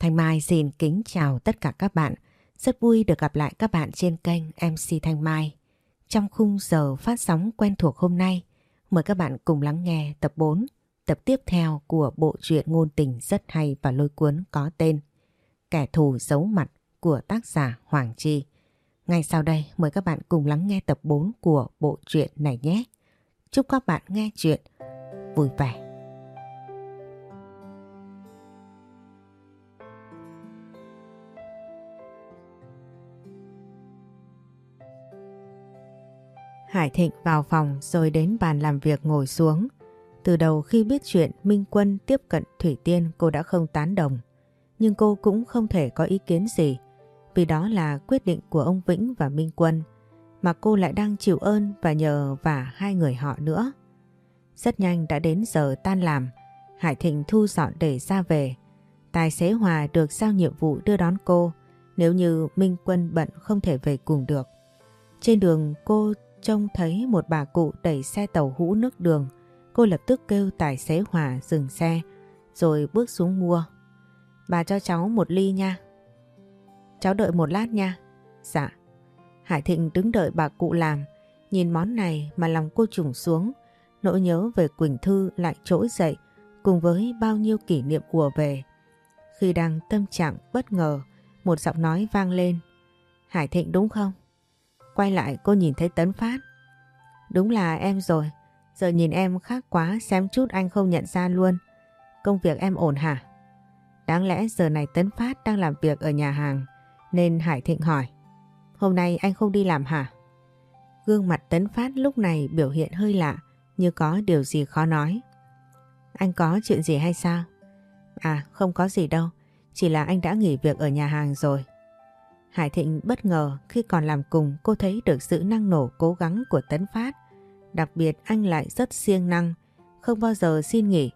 Thanh Mai xin kính chào tất cả các bạn. Rất vui được gặp lại các bạn trên kênh MC Thanh Mai. Trong khung giờ phát sóng quen thuộc hôm nay, mời các bạn cùng lắng nghe tập 4, tập tiếp theo của bộ truyện ngôn tình rất hay và lôi cuốn có tên Kẻ thù giấu mặt của tác giả Hoàng Chi. Ngay sau đây mời các bạn cùng lắng nghe tập 4 của bộ truyện này nhé. Chúc các bạn nghe chuyện vui vẻ. Hải Thịnh vào phòng rồi đến bàn làm việc ngồi xuống. Từ đầu khi biết chuyện Minh Quân tiếp cận Thủy Tiên cô đã không tán đồng. Nhưng cô cũng không thể có ý kiến gì vì đó là quyết định của ông Vĩnh và Minh Quân mà cô lại đang chịu ơn và nhờ vả hai người họ nữa. Rất nhanh đã đến giờ tan làm, Hải Thịnh thu dọn để ra về. Tài xế Hòa được giao nhiệm vụ đưa đón cô nếu như Minh Quân bận không thể về cùng được. Trên đường cô trông thấy một bà cụ đẩy xe tàu hũ nước đường. Cô lập tức kêu tài xế Hòa dừng xe rồi bước xuống mua. Bà cho cháu một ly nha. Cháu đợi một lát nha. Dạ. Hải Thịnh đứng đợi bà cụ làm. Nhìn món này mà lòng cô trùng xuống. Nỗi nhớ về Quỳnh Thư lại trỗi dậy cùng với bao nhiêu kỷ niệm ùa về. Khi đang tâm trạng bất ngờ, một giọng nói vang lên. Hải Thịnh đúng không? Quay lại cô nhìn thấy Tấn Phát. Đúng là em rồi. Giờ nhìn em khác quá xem chút anh không nhận ra luôn. Công việc em ổn hả? Đáng lẽ giờ này Tấn Phát đang làm việc ở nhà hàng, nên Hải Thịnh hỏi. Hôm nay anh không đi làm hả? Gương mặt Tấn Phát lúc này biểu hiện hơi lạ, như có điều gì khó nói. Anh có chuyện gì hay sao? À không có gì đâu. Chỉ là anh đã nghỉ việc ở nhà hàng rồi. Hải Thịnh bất ngờ khi còn làm cùng cô thấy được sự năng nổ cố gắng của Tấn Phát. Đặc biệt anh lại rất siêng năng, không bao giờ xin nghỉ,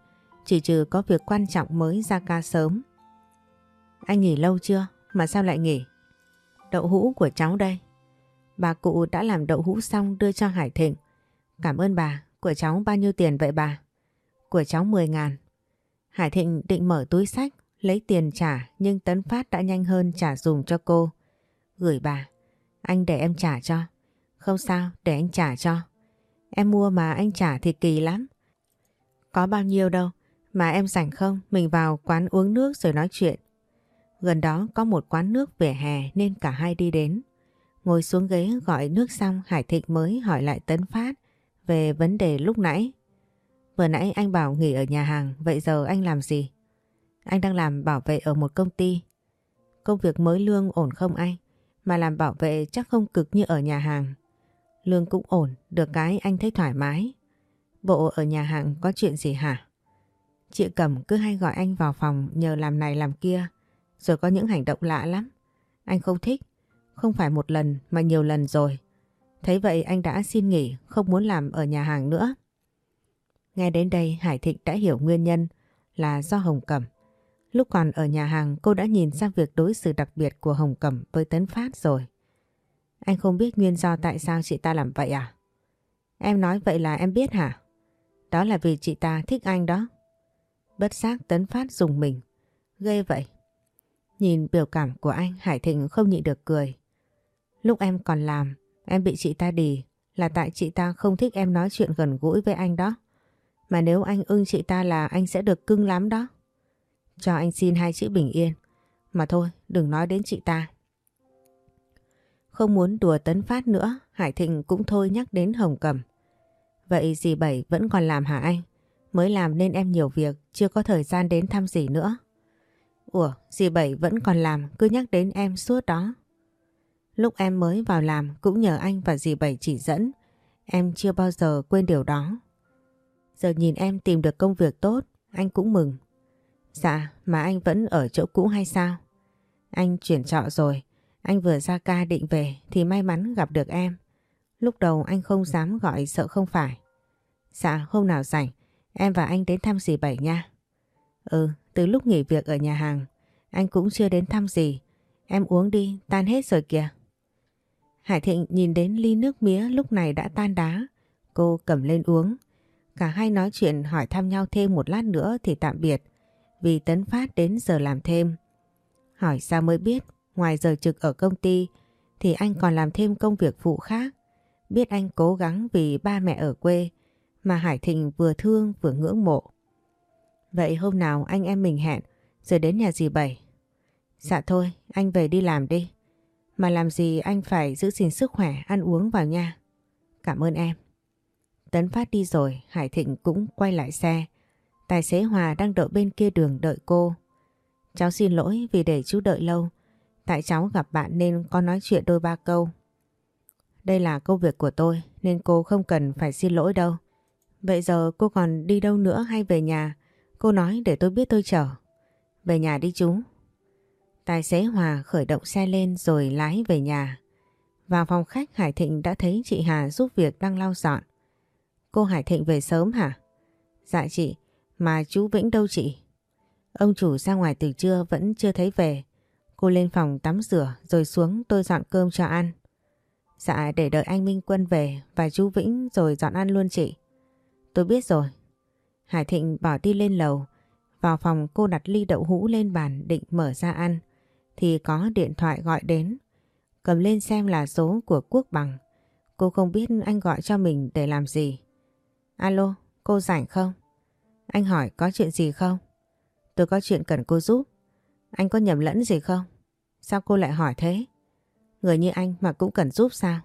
chỉ trừ có việc quan trọng mới ra ca sớm. Anh nghỉ lâu chưa? Mà sao lại nghỉ? Đậu hũ của cháu đây. Bà cụ đã làm đậu hũ xong đưa cho Hải Thịnh. Cảm ơn bà, của cháu bao nhiêu tiền vậy bà? Của cháu 10 ngàn. Hải Thịnh định mở túi sách, lấy tiền trả nhưng Tấn Phát đã nhanh hơn trả dùng cho cô. Gửi bà. Anh để em trả cho. Không sao, để anh trả cho. Em mua mà anh trả thì kỳ lắm. Có bao nhiêu đâu. Mà em rảnh không? Mình vào quán uống nước rồi nói chuyện. Gần đó có một quán nước vỉa hè nên cả hai đi đến. Ngồi xuống ghế gọi nước xong Hải Thịnh mới hỏi lại Tấn Phát về vấn đề lúc nãy. Vừa nãy anh bảo nghỉ ở nhà hàng, vậy giờ anh làm gì? Anh đang làm bảo vệ ở một công ty. Công việc mới lương ổn không anh? Mà làm bảo vệ chắc không cực như ở nhà hàng. Lương cũng ổn, được cái anh thấy thoải mái. Bộ ở nhà hàng có chuyện gì hả? Chị Cẩm cứ hay gọi anh vào phòng nhờ làm này làm kia, rồi có những hành động lạ lắm. Anh không thích, không phải một lần mà nhiều lần rồi. Thấy vậy anh đã xin nghỉ, không muốn làm ở nhà hàng nữa. Nghe đến đây Hải Thịnh đã hiểu nguyên nhân là do Hồng Cẩm. Lúc còn ở nhà hàng cô đã nhìn sang việc đối xử đặc biệt của Hồng Cẩm với Tấn Phát rồi. Anh không biết nguyên do tại sao chị ta làm vậy à? Em nói vậy là em biết hả? Đó là vì chị ta thích anh đó. Bất giác Tấn Phát dùng mình. Ghê vậy. Nhìn biểu cảm của anh Hải Thịnh không nhịn được cười. Lúc em còn làm, em bị chị ta đì là tại chị ta không thích em nói chuyện gần gũi với anh đó. Mà nếu anh ưng chị ta là anh sẽ được cưng lắm đó. Cho anh xin hai chữ bình yên. Mà thôi, đừng nói đến chị ta. Không muốn đùa tấn phát nữa, Hải Thịnh cũng thôi nhắc đến Hồng Cẩm. Vậy dì Bảy vẫn còn làm hả anh? Mới làm nên em nhiều việc, chưa có thời gian đến thăm dì nữa. Ủa, dì Bảy vẫn còn làm, cứ nhắc đến em suốt đó. Lúc em mới vào làm cũng nhờ anh và dì Bảy chỉ dẫn, em chưa bao giờ quên điều đó. Giờ nhìn em tìm được công việc tốt, anh cũng mừng. Dạ, mà anh vẫn ở chỗ cũ hay sao? Anh chuyển trọ rồi, anh vừa ra ca định về thì may mắn gặp được em. Lúc đầu anh không dám gọi sợ không phải. Dạ, hôm nào rảnh, em và anh đến thăm dì Bảy nha. Ừ, từ lúc nghỉ việc ở nhà hàng, anh cũng chưa đến thăm gì. Em uống đi, tan hết rồi kìa. Hải Thịnh nhìn đến ly nước mía lúc này đã tan đá. Cô cầm lên uống. Cả hai nói chuyện hỏi thăm nhau thêm một lát nữa thì tạm biệt. Vì Tấn Phát đến giờ làm thêm. Hỏi sao mới biết, ngoài giờ trực ở công ty thì anh còn làm thêm công việc phụ khác. Biết anh cố gắng vì ba mẹ ở quê mà Hải Thịnh vừa thương vừa ngưỡng mộ. Vậy hôm nào anh em mình hẹn rồi đến nhà dì Bảy. Dạ thôi, anh về đi làm đi. Mà làm gì anh phải giữ gìn sức khỏe, ăn uống vào nha. Cảm ơn em. Tấn Phát đi rồi, Hải Thịnh cũng quay lại xe. Tài xế Hòa đang đợi bên kia đường đợi cô. Cháu xin lỗi vì để chú đợi lâu. Tại cháu gặp bạn nên có nói chuyện đôi ba câu. Đây là công việc của tôi nên cô không cần phải xin lỗi đâu. Vậy giờ cô còn đi đâu nữa hay về nhà? Cô nói để tôi biết tôi chở. Về nhà đi chú. Tài xế Hòa khởi động xe lên rồi lái về nhà. Vào phòng khách Hải Thịnh đã thấy chị Hà giúp việc đang lau dọn. Cô Hải Thịnh về sớm hả? Dạ chị, mà chú Vĩnh đâu chị? Ông chủ ra ngoài từ trưa vẫn chưa thấy về. Cô lên phòng tắm rửa rồi xuống tôi dọn cơm cho ăn. Dạ để đợi anh Minh Quân về và chú Vĩnh rồi dọn ăn luôn chị. Tôi biết rồi. Hải Thịnh bỏ đi lên lầu. Vào phòng cô đặt ly đậu hũ lên bàn định mở ra ăn. Thì có điện thoại gọi đến. Cầm lên xem là số của Quốc Bằng. Cô không biết anh gọi cho mình để làm gì. Alo, cô rảnh không? Anh hỏi có chuyện gì không? Tôi có chuyện cần cô giúp. Anh có nhầm lẫn gì không? Sao cô lại hỏi thế? Người như anh mà cũng cần giúp sao?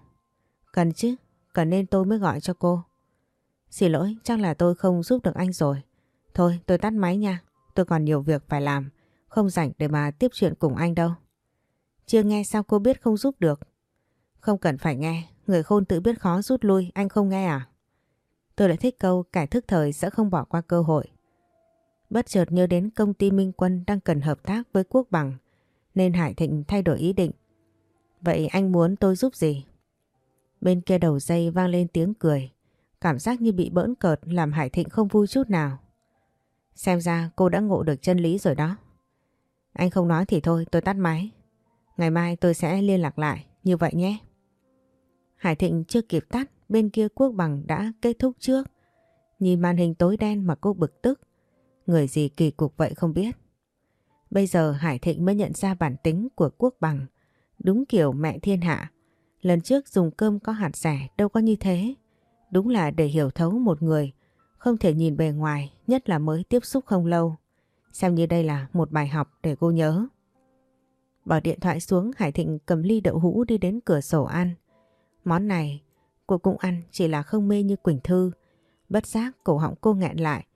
Cần chứ, cần nên tôi mới gọi cho cô. Xin lỗi, chắc là tôi không giúp được anh rồi. Thôi, tôi tắt máy nha. Tôi còn nhiều việc phải làm. Không rảnh để mà tiếp chuyện cùng anh đâu. Chưa nghe sao cô biết không giúp được? Không cần phải nghe. Người khôn tự biết khó rút lui. Anh không nghe à? Tôi lại thích câu cải thức thời sẽ không bỏ qua cơ hội. Bất chợt nhớ đến công ty Minh Quân đang cần hợp tác với Quốc Bằng, nên Hải Thịnh thay đổi ý định. Vậy anh muốn tôi giúp gì? Bên kia đầu dây vang lên tiếng cười. Cảm giác như bị bỡn cợt làm Hải Thịnh không vui chút nào. Xem ra cô đã ngộ được chân lý rồi đó. Anh không nói thì thôi, tôi tắt máy. Ngày mai tôi sẽ liên lạc lại, như vậy nhé. Hải Thịnh chưa kịp tắt bên kia Quốc Bằng đã kết thúc trước. Nhìn màn hình tối đen mà cô bực tức. Người gì kỳ cục vậy không biết. Bây giờ Hải Thịnh mới nhận ra bản tính của Quốc Bằng. Đúng kiểu mẹ thiên hạ. Lần trước dùng cơm có hạt rẻ đâu có như thế. Đúng là để hiểu thấu một người. Không thể nhìn bề ngoài, nhất là mới tiếp xúc không lâu. Xem như đây là một bài học để cô nhớ. Bỏ điện thoại xuống Hải Thịnh cầm ly đậu hũ đi đến cửa sổ ăn. Món này cô cũng ăn, chỉ là không mê như Quỳnh Thư. Bất giác, cổ họng cô nghẹn lại.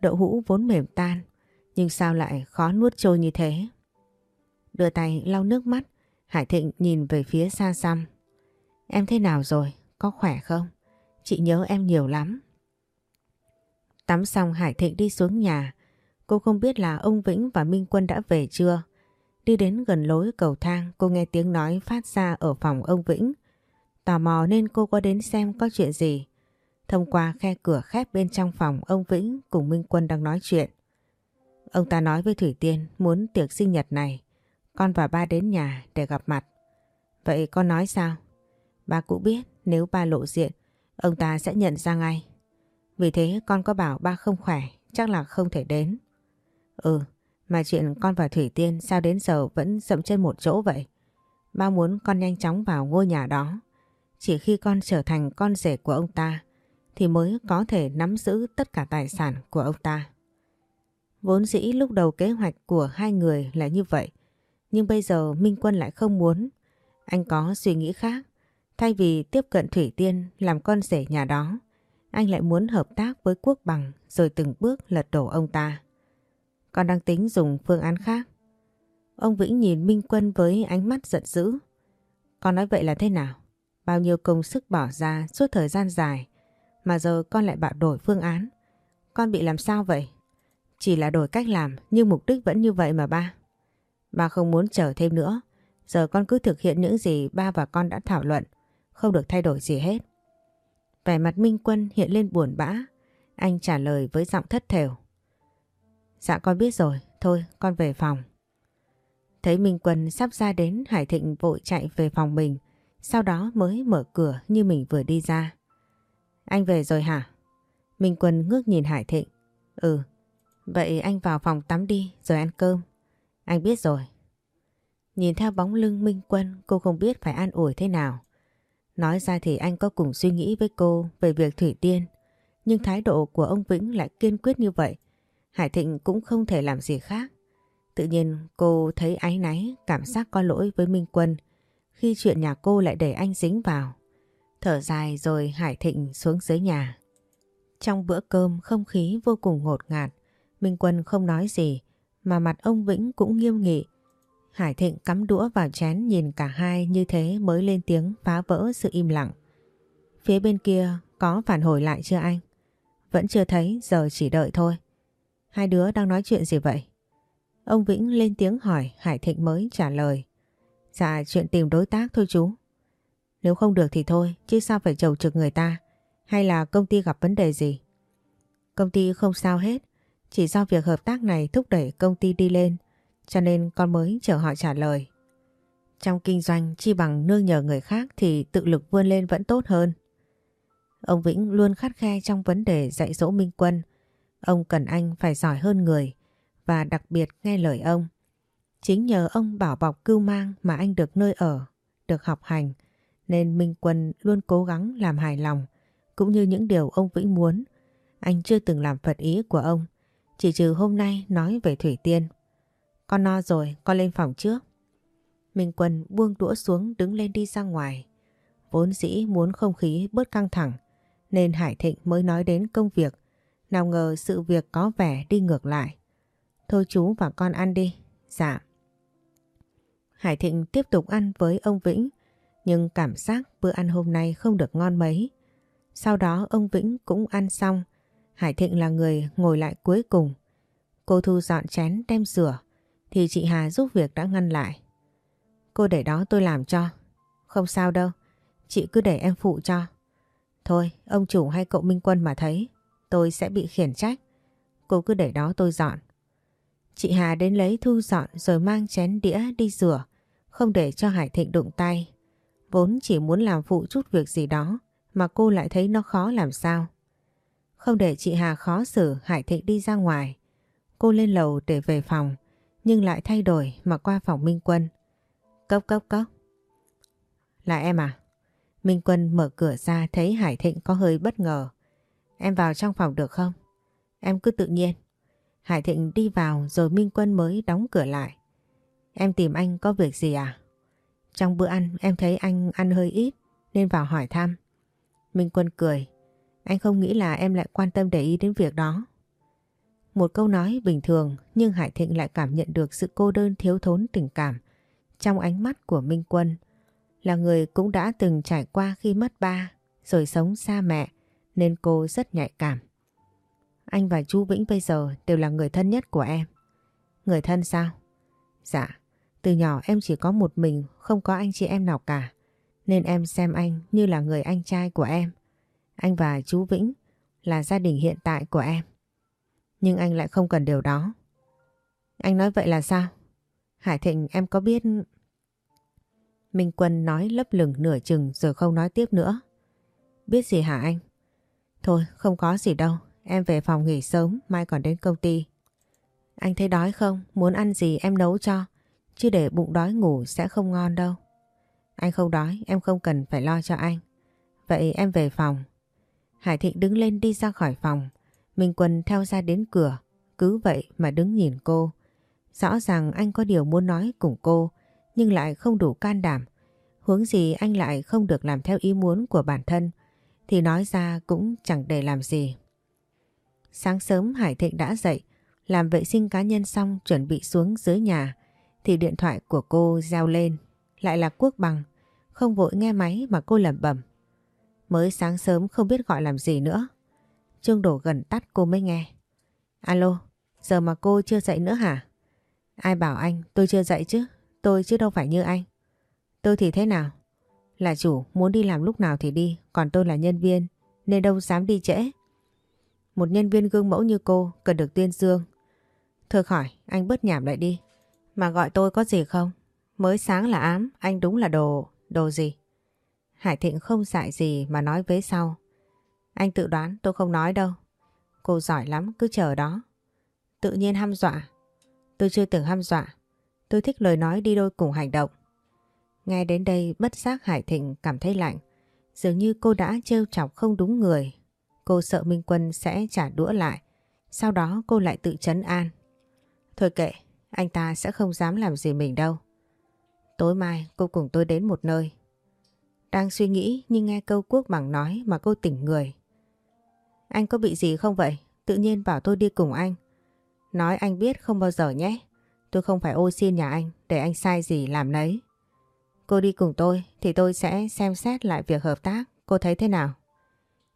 Đậu hũ vốn mềm tan, nhưng sao lại khó nuốt trôi như thế? Đưa tay lau nước mắt, Hải Thịnh nhìn về phía xa xăm. Em thế nào rồi? Có khỏe không? Chị nhớ em nhiều lắm. Tắm xong, Hải Thịnh đi xuống nhà. Cô không biết là ông Vĩnh và Minh Quân đã về chưa. Đi đến gần lối cầu thang, cô nghe tiếng nói phát ra ở phòng ông Vĩnh. Tò mò nên cô có đến xem có chuyện gì. Thông qua khe cửa khép bên trong phòng ông Vĩnh cùng Minh Quân đang nói chuyện. Ông ta nói với Thủy Tiên muốn tiệc sinh nhật này con và ba đến nhà để gặp mặt. Vậy con nói sao? Ba cũng biết nếu ba lộ diện ông ta sẽ nhận ra ngay. Vì thế con có bảo ba không khỏe chắc là không thể đến. Ừ, mà chuyện con và Thủy Tiên sao đến giờ vẫn dậm chân một chỗ vậy? Ba muốn con nhanh chóng vào ngôi nhà đó. Chỉ khi con trở thành con rể của ông ta thì mới có thể nắm giữ tất cả tài sản của ông ta. Vốn dĩ lúc đầu kế hoạch của hai người là như vậy. Nhưng bây giờ Minh Quân lại không muốn. Anh có suy nghĩ khác. Thay vì tiếp cận Thủy Tiên làm con rể nhà đó, anh lại muốn hợp tác với Quốc Bằng rồi từng bước lật đổ ông ta. Con đang tính dùng phương án khác. Ông Vĩnh nhìn Minh Quân với ánh mắt giận dữ. Con nói vậy là thế nào? Bao nhiêu công sức bỏ ra suốt thời gian dài, mà giờ con lại bạo đổi phương án. Con bị làm sao vậy? Chỉ là đổi cách làm, nhưng mục đích vẫn như vậy mà ba. Ba không muốn chờ thêm nữa. Giờ con cứ thực hiện những gì ba và con đã thảo luận. Không được thay đổi gì hết. Vẻ mặt Minh Quân hiện lên buồn bã. Anh trả lời với giọng thất thểu. Dạ con biết rồi. Thôi con về phòng. Thấy Minh Quân sắp ra đến Hải Thịnh vội chạy về phòng mình. Sau đó mới mở cửa như mình vừa đi ra. Anh về rồi hả? Minh Quân ngước nhìn Hải Thịnh. Ừ. Vậy anh vào phòng tắm đi rồi ăn cơm. Anh biết rồi. Nhìn theo bóng lưng Minh Quân cô không biết phải an ủi thế nào. Nói ra thì anh có cùng suy nghĩ với cô về việc Thủy Tiên. Nhưng thái độ của ông Vĩnh lại kiên quyết như vậy. Hải Thịnh cũng không thể làm gì khác. Tự nhiên cô thấy áy náy, cảm giác có lỗi với Minh Quân khi chuyện nhà cô lại để anh dính vào. Thở dài rồi Hải Thịnh xuống dưới nhà. Trong bữa cơm không khí vô cùng ngột ngạt. Minh Quân không nói gì mà mặt ông Vĩnh cũng nghiêm nghị. Hải Thịnh cắm đũa vào chén nhìn cả hai như thế mới lên tiếng phá vỡ sự im lặng. Phía bên kia có phản hồi lại chưa anh? Vẫn chưa thấy, giờ chỉ đợi thôi. Hai đứa đang nói chuyện gì vậy? Ông Vĩnh lên tiếng hỏi, Hải Thịnh mới trả lời. Dạ chuyện tìm đối tác thôi chú. Nếu không được thì thôi, chứ sao phải chầu trực người ta? Hay là công ty gặp vấn đề gì? Công ty không sao hết, chỉ do việc hợp tác này thúc đẩy công ty đi lên, cho nên con mới chờ họ trả lời. Trong kinh doanh chi bằng nương nhờ người khác thì tự lực vươn lên vẫn tốt hơn. Ông Vĩnh luôn khắt khe trong vấn đề dạy dỗ Minh Quân. Ông cần anh phải giỏi hơn người và đặc biệt nghe lời ông. Chính nhờ ông bảo bọc cưu mang mà anh được nơi ở, được học hành, nên Minh Quân luôn cố gắng làm hài lòng, cũng như những điều ông Vĩnh muốn. Anh chưa từng làm phật ý của ông, chỉ trừ hôm nay nói về Thủy Tiên. Con no rồi, con lên phòng trước. Minh Quân buông đũa xuống đứng lên đi ra ngoài. Vốn dĩ muốn không khí bớt căng thẳng, nên Hải Thịnh mới nói đến công việc. Nào ngờ sự việc có vẻ đi ngược lại. Thôi chú và con ăn đi. Dạ. Hải Thịnh tiếp tục ăn với ông Vĩnh, nhưng cảm giác bữa ăn hôm nay không được ngon mấy. Sau đó ông Vĩnh cũng ăn xong, Hải Thịnh là người ngồi lại cuối cùng. Cô Thu dọn chén đem rửa, thì chị Hà giúp việc đã ngăn lại. Cô để đó tôi làm cho. Không sao đâu, chị cứ để em phụ cho. Thôi, ông chủ hay cậu Minh Quân mà thấy, tôi sẽ bị khiển trách. Cô cứ để đó tôi dọn. Chị Hà đến lấy thu dọn rồi mang chén đĩa đi rửa, không để cho Hải Thịnh đụng tay. Vốn chỉ muốn làm phụ chút việc gì đó, mà cô lại thấy nó khó làm sao. Không để chị Hà khó xử, Hải Thịnh đi ra ngoài. Cô lên lầu để về phòng, nhưng lại thay đổi mà qua phòng Minh Quân. Cốc cốc cốc. Là em à? Minh Quân mở cửa ra thấy Hải Thịnh có hơi bất ngờ. Em vào trong phòng được không? Em cứ tự nhiên. Hải Thịnh đi vào rồi Minh Quân mới đóng cửa lại. Em tìm anh có việc gì à? Trong bữa ăn em thấy anh ăn hơi ít nên vào hỏi thăm. Minh Quân cười. Anh không nghĩ là em lại quan tâm để ý đến việc đó. Một câu nói bình thường nhưng Hải Thịnh lại cảm nhận được sự cô đơn thiếu thốn tình cảm trong ánh mắt của Minh Quân. Là người cũng đã từng trải qua khi mất ba rồi sống xa mẹ nên cô rất nhạy cảm. Anh và chú Vĩnh bây giờ đều là người thân nhất của em. Người thân sao? Dạ, từ nhỏ em chỉ có một mình, không có anh chị em nào cả. Nên em xem anh như là người anh trai của em. Anh và chú Vĩnh là gia đình hiện tại của em. Nhưng anh lại không cần điều đó. Anh nói vậy là sao? Hải Thịnh em có biết... Minh Quân nói lấp lửng nửa chừng rồi không nói tiếp nữa. Biết gì hả anh? Thôi không có gì đâu, em về phòng nghỉ sớm, mai còn đến công ty. Anh thấy đói không? Muốn ăn gì em nấu cho. Chứ để bụng đói ngủ sẽ không ngon đâu. Anh không đói, em không cần phải lo cho anh. Vậy em về phòng. Hải Thịnh đứng lên đi ra khỏi phòng. Minh Quân theo ra đến cửa. Cứ vậy mà đứng nhìn cô. Rõ ràng anh có điều muốn nói cùng cô, nhưng lại không đủ can đảm. Hướng gì anh lại không được làm theo ý muốn của bản thân, thì nói ra cũng chẳng để làm gì. Sáng sớm Hải Thịnh đã dậy, làm vệ sinh cá nhân xong chuẩn bị xuống dưới nhà, thì điện thoại của cô reo lên. Lại là Quốc Bằng, không vội nghe máy mà cô lẩm bẩm. Mới sáng sớm không biết gọi làm gì nữa. Trương đổ gần tắt cô mới nghe. Alo, giờ mà cô chưa dậy nữa hả? Ai bảo anh tôi chưa dậy chứ, tôi chứ đâu phải như anh. Tôi thì thế nào? Là chủ muốn đi làm lúc nào thì đi, còn tôi là nhân viên nên đâu dám đi trễ. Một nhân viên gương mẫu như cô cần được tuyên dương. Thôi khỏi, anh bớt nhảm lại đi. Mà gọi tôi có gì không? Mới sáng là ám, anh đúng là đồ... đồ gì? Hải Thịnh không dại gì mà nói vế sau. Anh tự đoán tôi không nói đâu. Cô giỏi lắm, cứ chờ đó. Tự nhiên hăm dọa. Tôi chưa từng hăm dọa. Tôi thích lời nói đi đôi cùng hành động. Nghe đến đây bất giác Hải Thịnh cảm thấy lạnh. Dường như cô đã trêu chọc không đúng người. Cô sợ Minh Quân sẽ trả đũa lại. Sau đó cô lại tự chấn an. Thôi kệ, anh ta sẽ không dám làm gì mình đâu. Tối mai cô cùng tôi đến một nơi. Đang suy nghĩ nhưng nghe câu quốc bằng nói mà cô tỉnh người. Anh có bị gì không vậy? Tự nhiên bảo tôi đi cùng anh. Nói anh biết không bao giờ nhé. Tôi không phải ô xin nhà anh, để anh sai gì làm nấy. Cô đi cùng tôi thì tôi sẽ xem xét lại việc hợp tác. Cô thấy thế nào?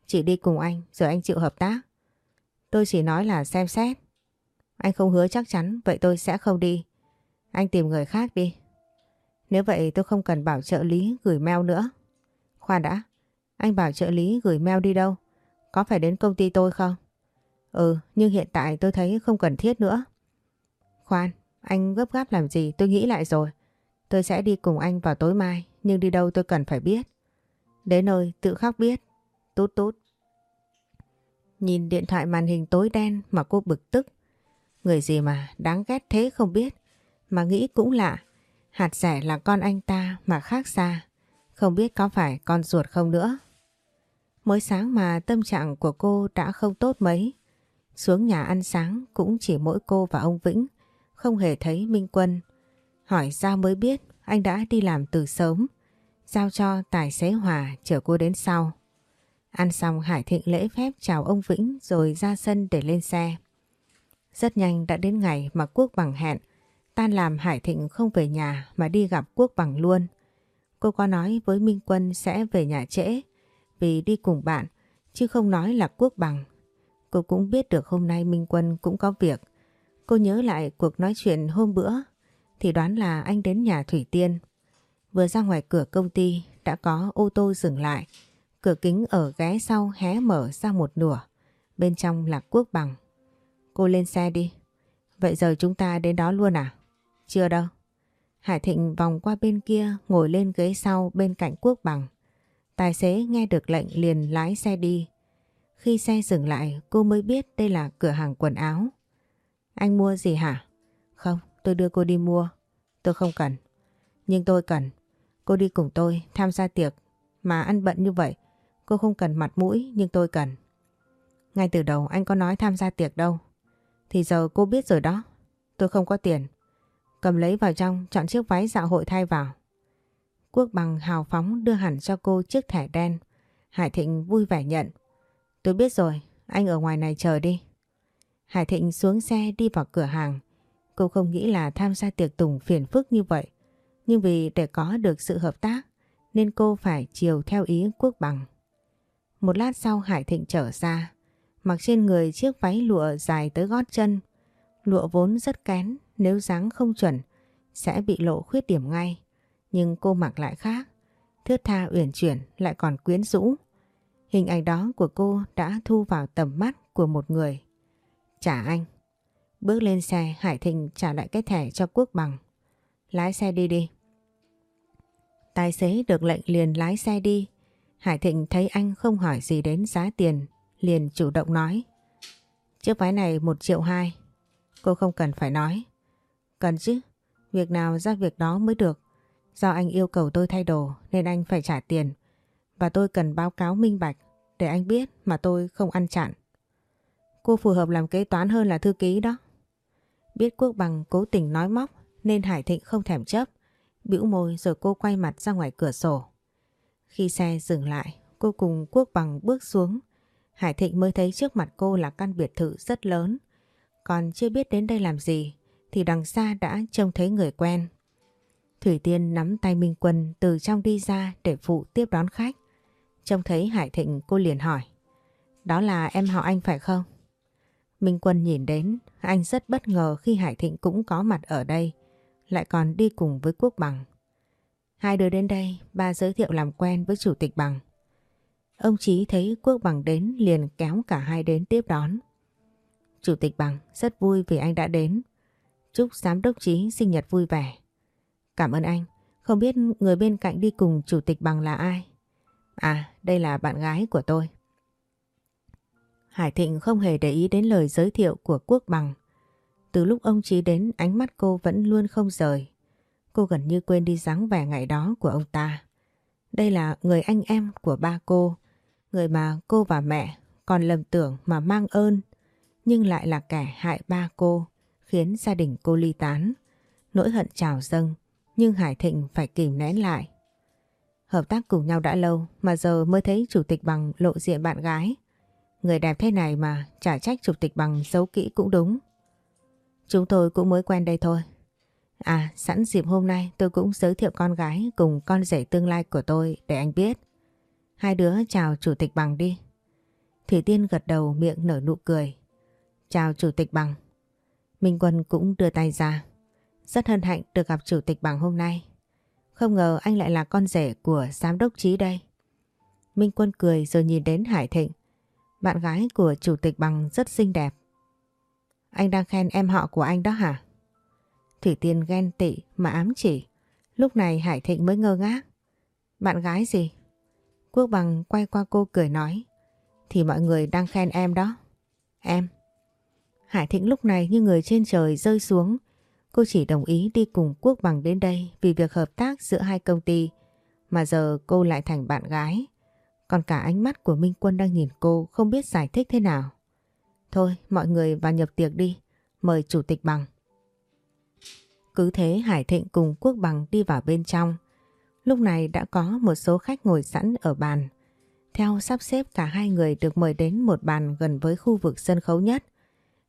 Chỉ đi cùng anh, rồi anh chịu hợp tác. Tôi chỉ nói là xem xét. Anh không hứa chắc chắn vậy tôi sẽ không đi. Anh tìm người khác đi. Nếu vậy tôi không cần bảo trợ lý gửi mail nữa. Khoan đã, anh bảo trợ lý gửi mail đi đâu? Có phải đến công ty tôi không? Ừ, nhưng hiện tại tôi thấy không cần thiết nữa. Khoan, anh gấp gáp làm gì tôi nghĩ lại rồi. Tôi sẽ đi cùng anh vào tối mai, nhưng đi đâu tôi cần phải biết. Đến nơi tự khắc biết. Tút tút. Nhìn điện thoại màn hình tối đen mà cô bực tức. Người gì mà đáng ghét thế không biết. Mà nghĩ cũng lạ. Hạt rẻ là con anh ta mà khác xa. Không biết có phải con ruột không nữa. Mới sáng mà tâm trạng của cô đã không tốt mấy. Xuống nhà ăn sáng cũng chỉ mỗi cô và ông Vĩnh. Không hề thấy Minh Quân. Hỏi ra mới biết anh đã đi làm từ sớm. Giao cho tài xế Hòa chở cô đến sau. Ăn xong Hải Thịnh lễ phép chào ông Vĩnh rồi ra sân để lên xe. Rất nhanh đã đến ngày mà Quốc Bằng hẹn. Tan làm Hải Thịnh không về nhà mà đi gặp Quốc Bằng luôn. Cô có nói với Minh Quân sẽ về nhà trễ, vì đi cùng bạn, chứ không nói là Quốc Bằng. Cô cũng biết được hôm nay Minh Quân cũng có việc. Cô nhớ lại cuộc nói chuyện hôm bữa, thì đoán là anh đến nhà Thủy Tiên. Vừa ra ngoài cửa công ty, đã có ô tô dừng lại. Cửa kính ở ghé sau hé mở ra một nửa. Bên trong là Quốc Bằng. Cô lên xe đi. Vậy giờ chúng ta đến đó luôn à? Chưa đâu. Hải Thịnh vòng qua bên kia ngồi lên ghế sau bên cạnh Quốc Bằng. Tài xế nghe được lệnh liền lái xe đi. Khi xe dừng lại cô mới biết đây là cửa hàng quần áo. Anh mua gì hả? Không, tôi đưa cô đi mua. Tôi không cần. Nhưng tôi cần. Cô đi cùng tôi tham gia tiệc mà ăn bận như vậy. Cô không cần mặt mũi nhưng tôi cần. Ngay từ đầu anh có nói tham gia tiệc đâu. Thì giờ cô biết rồi đó. Tôi không có tiền. Cầm lấy vào trong chọn chiếc váy dạ hội thay vào. Quốc bằng hào phóng đưa hẳn cho cô chiếc thẻ đen. Hải Thịnh vui vẻ nhận. Tôi biết rồi, anh ở ngoài này chờ đi. Hải Thịnh xuống xe đi vào cửa hàng. Cô không nghĩ là tham gia tiệc tùng phiền phức như vậy. Nhưng vì để có được sự hợp tác nên cô phải chiều theo ý quốc bằng. Một lát sau Hải Thịnh trở ra, mặc trên người chiếc váy lụa dài tới gót chân. Lụa vốn rất kén, nếu dáng không chuẩn sẽ bị lộ khuyết điểm ngay. Nhưng cô mặc lại khác, thướt tha uyển chuyển lại còn quyến rũ. Hình ảnh đó của cô đã thu vào tầm mắt của một người. Trả anh. Bước lên xe Hải Thịnh trả lại cái thẻ cho Quốc Bằng. Lái xe đi đi. Tài xế được lệnh liền lái xe đi. Hải Thịnh thấy anh không hỏi gì đến giá tiền, liền chủ động nói. Chiếc váy này một triệu hai. Cô không cần phải nói. Cần chứ, việc nào ra việc đó mới được. Do anh yêu cầu tôi thay đồ nên anh phải trả tiền. Và tôi cần báo cáo minh bạch để anh biết mà tôi không ăn chặn. Cô phù hợp làm kế toán hơn là thư ký đó. Biết Quốc Bằng cố tình nói móc nên Hải Thịnh không thèm chấp. bĩu môi rồi cô quay mặt ra ngoài cửa sổ. Khi xe dừng lại, cô cùng Quốc Bằng bước xuống. Hải Thịnh mới thấy trước mặt cô là căn biệt thự rất lớn. Còn chưa biết đến đây làm gì thì đằng xa đã trông thấy người quen. Thủy Tiên nắm tay Minh Quân từ trong đi ra để phụ tiếp đón khách. Trông thấy Hải Thịnh cô liền hỏi. Đó là em họ anh phải không? Minh Quân nhìn đến, anh rất bất ngờ khi Hải Thịnh cũng có mặt ở đây, lại còn đi cùng với Quốc Bằng. Hai đứa đến đây, ba giới thiệu làm quen với Chủ tịch Bằng. Ông Chí thấy Quốc Bằng đến liền kéo cả hai đến tiếp đón. Chủ tịch Bằng rất vui vì anh đã đến. Chúc Giám đốc Chí sinh nhật vui vẻ. Cảm ơn anh. Không biết người bên cạnh đi cùng Chủ tịch Bằng là ai? À, đây là bạn gái của tôi. Hải Thịnh không hề để ý đến lời giới thiệu của Quốc Bằng. Từ lúc ông Chí đến ánh mắt cô vẫn luôn không rời. Cô gần như quên đi dáng vẻ ngày đó của ông ta. Đây là người anh em của ba cô, người mà cô và mẹ còn lầm tưởng mà mang ơn, nhưng lại là kẻ hại ba cô, khiến gia đình cô ly tán. Nỗi hận trào dâng, nhưng Hải Thịnh phải kìm nén lại. Hợp tác cùng nhau đã lâu mà giờ mới thấy chủ tịch bằng lộ diện bạn gái. Người đẹp thế này mà trả trách chủ tịch bằng giấu kỹ cũng đúng. Chúng tôi cũng mới quen đây thôi. À, sẵn dịp hôm nay tôi cũng giới thiệu con gái cùng con rể tương lai của tôi để anh biết. Hai đứa chào chủ tịch bằng đi. Thủy Tiên gật đầu miệng nở nụ cười. Chào chủ tịch bằng. Minh Quân cũng đưa tay ra. Rất hân hạnh được gặp chủ tịch bằng hôm nay. Không ngờ anh lại là con rể của giám đốc trí đây. Minh Quân cười rồi nhìn đến Hải Thịnh. Bạn gái của chủ tịch bằng rất xinh đẹp. Anh đang khen em họ của anh đó hả? Thủy Tiên ghen tị mà ám chỉ. Lúc này Hải Thịnh mới ngơ ngác. Bạn gái gì? Quốc bằng quay qua cô cười nói. Thì mọi người đang khen em đó. Em. Hải Thịnh lúc này như người trên trời rơi xuống. Cô chỉ đồng ý đi cùng Quốc bằng đến đây vì việc hợp tác giữa hai công ty. Mà giờ cô lại thành bạn gái. Còn cả ánh mắt của Minh Quân đang nhìn cô không biết giải thích thế nào. Thôi, mọi người vào nhập tiệc đi. Mời chủ tịch bằng. Cứ thế Hải Thịnh cùng Quốc bằng đi vào bên trong. Lúc này đã có một số khách ngồi sẵn ở bàn. Theo sắp xếp, cả hai người được mời đến một bàn gần với khu vực sân khấu nhất.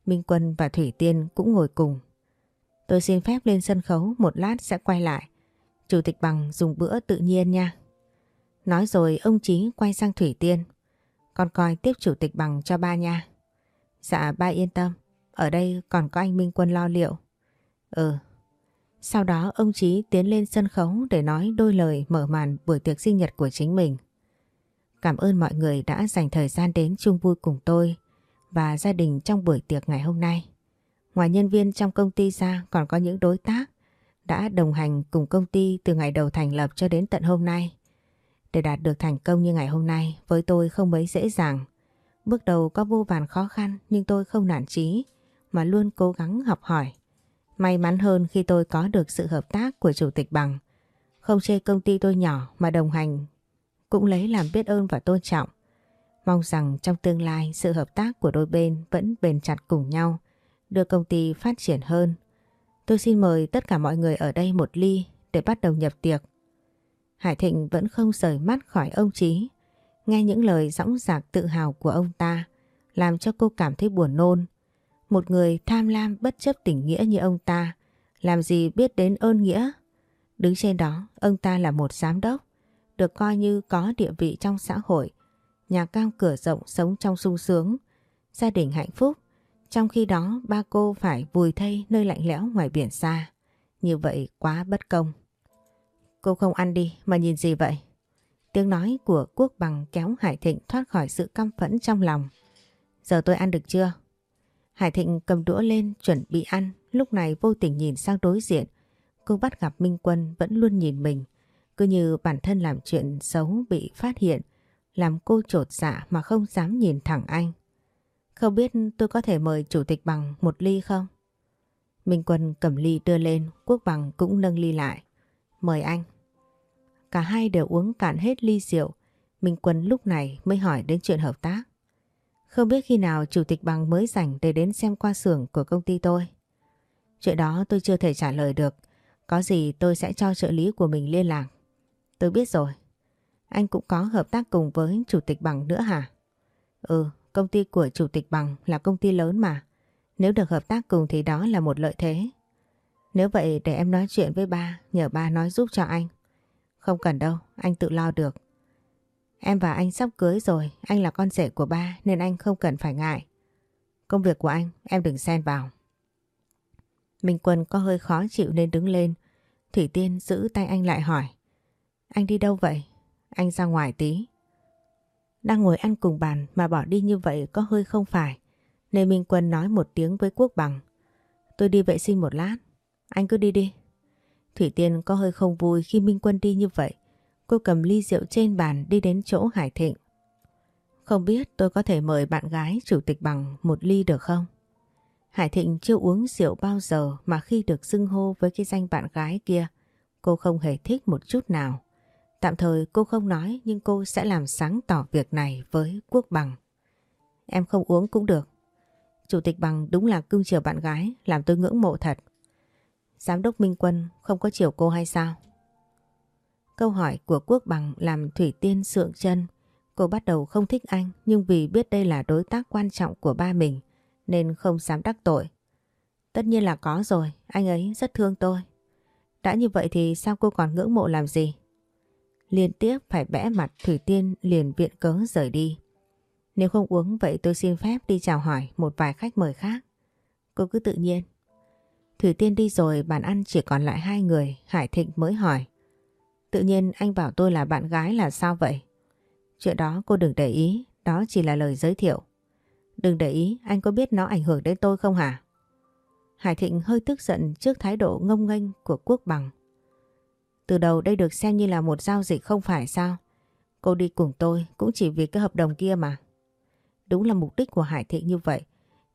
Minh Quân và Thủy Tiên cũng ngồi cùng. Tôi xin phép lên sân khấu, một lát sẽ quay lại. Chủ tịch bằng dùng bữa tự nhiên nha. Nói rồi, ông Chí quay sang Thủy Tiên. Con coi tiếp chủ tịch bằng cho ba nha. Dạ ba yên tâm. Ở đây còn có anh Minh Quân lo liệu. Ừ. Sau đó, ông Chí tiến lên sân khấu để nói đôi lời mở màn buổi tiệc sinh nhật của chính mình. Cảm ơn mọi người đã dành thời gian đến chung vui cùng tôi và gia đình trong buổi tiệc ngày hôm nay. Ngoài nhân viên trong công ty ra còn có những đối tác đã đồng hành cùng công ty từ ngày đầu thành lập cho đến tận hôm nay. Để đạt được thành công như ngày hôm nay, với tôi không mấy dễ dàng. Bước đầu có vô vàn khó khăn, nhưng tôi không nản chí mà luôn cố gắng học hỏi. May mắn hơn khi tôi có được sự hợp tác của Chủ tịch Bằng. Không chê công ty tôi nhỏ mà đồng hành cũng lấy làm biết ơn và tôn trọng. Mong rằng trong tương lai sự hợp tác của đôi bên vẫn bền chặt cùng nhau, đưa công ty phát triển hơn. Tôi xin mời tất cả mọi người ở đây một ly để bắt đầu nhập tiệc. Hải Thịnh vẫn không rời mắt khỏi ông Chí. Nghe những lời dõng dạc tự hào của ông ta làm cho cô cảm thấy buồn nôn. Một người tham lam bất chấp tình nghĩa như ông ta làm gì biết đến ơn nghĩa. Đứng trên đó ông ta là một giám đốc được coi như có địa vị trong xã hội, nhà cao cửa rộng sống trong sung sướng, gia đình hạnh phúc. Trong khi đó ba cô phải vùi thây nơi lạnh lẽo ngoài biển xa. Như vậy quá bất công. Cô không ăn đi mà nhìn gì vậy? Tiếng nói của Quốc Bằng kéo Hải Thịnh thoát khỏi sự căm phẫn trong lòng. Giờ tôi ăn được chưa? Hải Thịnh cầm đũa lên chuẩn bị ăn, lúc này vô tình nhìn sang đối diện. Cô bắt gặp Minh Quân vẫn luôn nhìn mình. Cứ như bản thân làm chuyện xấu bị phát hiện, làm cô trột dạ mà không dám nhìn thẳng anh. Không biết tôi có thể mời chủ tịch bằng một ly không? Minh Quân cầm ly đưa lên, Quốc bằng cũng nâng ly lại. Mời anh. Cả hai đều uống cạn hết ly rượu. Minh Quân lúc này mới hỏi đến chuyện hợp tác. Không biết khi nào chủ tịch bằng mới rảnh để đến xem qua xưởng của công ty tôi. Chuyện đó tôi chưa thể trả lời được. Có gì tôi sẽ cho trợ lý của mình liên lạc. Tôi biết rồi. Anh cũng có hợp tác cùng với Chủ tịch Bằng nữa hả? Ừ, công ty của Chủ tịch Bằng là công ty lớn mà. Nếu được hợp tác cùng thì đó là một lợi thế. Nếu vậy để em nói chuyện với ba, nhờ ba nói giúp cho anh. Không cần đâu, anh tự lo được. Em và anh sắp cưới rồi, anh là con rể của ba nên anh không cần phải ngại. Công việc của anh, em đừng xen vào. Minh Quân có hơi khó chịu nên đứng lên. Thủy Tiên giữ tay anh lại hỏi. Anh đi đâu vậy? Anh ra ngoài tí. Đang ngồi ăn cùng bàn mà bỏ đi như vậy có hơi không phải. Nên Minh Quân nói một tiếng với Quốc Bằng. Tôi đi vệ sinh một lát. Anh cứ đi đi. Thủy Tiên có hơi không vui khi Minh Quân đi như vậy. Cô cầm ly rượu trên bàn đi đến chỗ Hải Thịnh. Không biết tôi có thể mời bạn gái chủ tịch bằng một ly được không? Hải Thịnh chưa uống rượu bao giờ mà khi được xưng hô với cái danh bạn gái kia, cô không hề thích một chút nào. Tạm thời cô không nói nhưng cô sẽ làm sáng tỏ việc này với Quốc Bằng. Em không uống cũng được. Chủ tịch Bằng đúng là cưng chiều bạn gái, làm tôi ngưỡng mộ thật. Giám đốc Minh Quân không có chiều cô hay sao? Câu hỏi của Quốc Bằng làm Thủy Tiên sượng chân. Cô bắt đầu không thích anh nhưng vì biết đây là đối tác quan trọng của ba mình nên không dám đắc tội. Tất nhiên là có rồi, anh ấy rất thương tôi. Đã như vậy thì sao cô còn ngưỡng mộ làm gì? Liên tiếp phải bẽ mặt Thủy Tiên liền viện cớ rời đi. Nếu không uống vậy tôi xin phép đi chào hỏi một vài khách mời khác. Cô cứ tự nhiên. Thủy Tiên đi rồi bàn ăn chỉ còn lại hai người, Hải Thịnh mới hỏi. Tự nhiên anh bảo tôi là bạn gái là sao vậy? Chuyện đó cô đừng để ý, đó chỉ là lời giới thiệu. Đừng để ý, anh có biết nó ảnh hưởng đến tôi không hả? Hải Thịnh hơi tức giận trước thái độ ngông nghênh của Quốc Bằng. Từ đầu đây được xem như là một giao dịch không phải sao? Cô đi cùng tôi cũng chỉ vì cái hợp đồng kia mà. Đúng là mục đích của Hải Thịnh như vậy,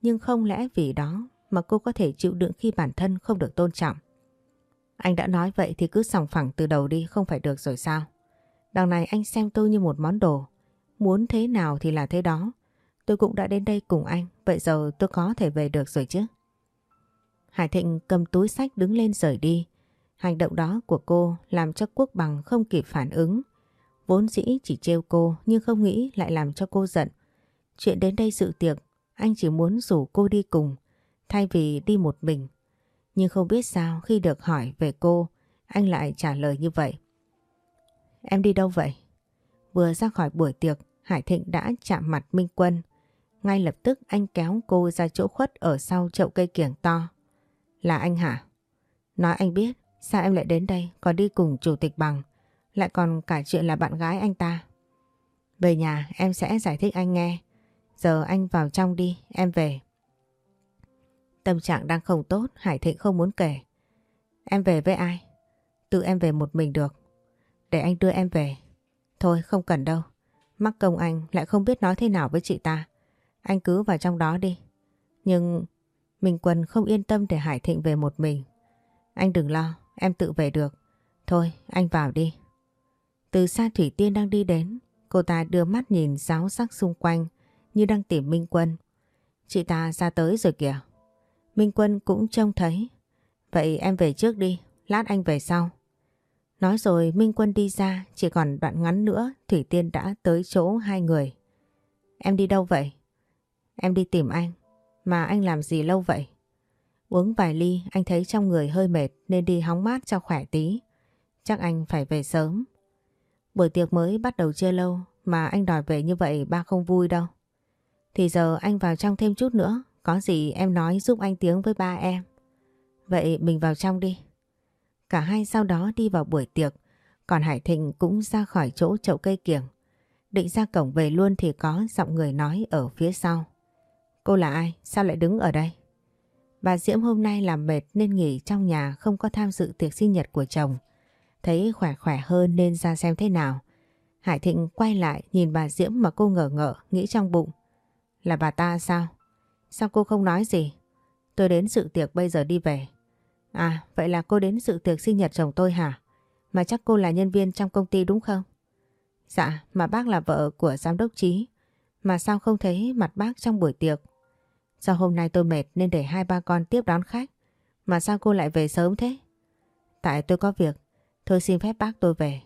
nhưng không lẽ vì đó mà cô có thể chịu đựng khi bản thân không được tôn trọng. Anh đã nói vậy thì cứ sòng phẳng từ đầu đi không phải được rồi sao? Đằng này anh xem tôi như một món đồ. Muốn thế nào thì là thế đó. Tôi cũng đã đến đây cùng anh, vậy giờ tôi có thể về được rồi chứ. Hải Thịnh cầm túi sách đứng lên rời đi. Hành động đó của cô làm cho Quốc Bằng không kịp phản ứng. Vốn dĩ chỉ trêu cô nhưng không nghĩ lại làm cho cô giận. Chuyện đến đây sự tiệc, anh chỉ muốn rủ cô đi cùng, thay vì đi một mình. Nhưng không biết sao khi được hỏi về cô, anh lại trả lời như vậy. Em đi đâu vậy? Vừa ra khỏi buổi tiệc, Hải Thịnh đã chạm mặt Minh Quân. Ngay lập tức anh kéo cô ra chỗ khuất ở sau chậu cây kiểng to. Là anh hả? Nói anh biết, sao em lại đến đây còn đi cùng chủ tịch bằng, lại còn cả chuyện là bạn gái anh ta. Về nhà em sẽ giải thích anh nghe. Giờ anh vào trong đi, em về. Tâm trạng đang không tốt, Hải Thịnh không muốn kể. Em về với ai? Tự em về một mình được. Để anh đưa em về. Thôi không cần đâu. Mắc công anh lại không biết nói thế nào với chị ta. Anh cứ vào trong đó đi. Nhưng Minh Quân không yên tâm để Hải Thịnh về một mình. Anh đừng lo, em tự về được. Thôi, anh vào đi. Từ xa Thủy Tiên đang đi đến, cô ta đưa mắt nhìn giáo sắc xung quanh như đang tìm Minh Quân. Chị ta ra tới rồi kìa. Minh Quân cũng trông thấy. Vậy em về trước đi, lát anh về sau. Nói rồi Minh Quân đi ra, chỉ còn đoạn ngắn nữa Thủy Tiên đã tới chỗ hai người. Em đi đâu vậy? Em đi tìm anh. Mà anh làm gì lâu vậy? Uống vài ly anh thấy trong người hơi mệt nên đi hóng mát cho khỏe tí. Chắc anh phải về sớm. Buổi tiệc mới bắt đầu chưa lâu mà anh đòi về như vậy ba không vui đâu. Thì giờ anh vào trong thêm chút nữa, có gì em nói giúp anh tiếng với ba em. Vậy mình vào trong đi. Cả hai sau đó đi vào buổi tiệc, còn Hải Thịnh cũng ra khỏi chỗ chậu cây kiểng. Định ra cổng về luôn thì có giọng người nói ở phía sau. Cô là ai? Sao lại đứng ở đây? Bà Diễm hôm nay làm mệt nên nghỉ trong nhà không có tham dự tiệc sinh nhật của chồng. Thấy khỏe khỏe hơn nên ra xem thế nào. Hải Thịnh quay lại nhìn bà Diễm mà cô ngờ ngợ nghĩ trong bụng. Là bà ta sao? Sao cô không nói gì? Tôi đến sự tiệc bây giờ đi về. À, vậy là cô đến sự tiệc sinh nhật chồng tôi hả? Mà chắc cô là nhân viên trong công ty đúng không? Dạ, mà bác là vợ của giám đốc Trí. Mà sao không thấy mặt bác trong buổi tiệc? Do hôm nay tôi mệt nên để hai ba con tiếp đón khách. Mà sao cô lại về sớm thế? Tại tôi có việc. Thôi xin phép bác tôi về.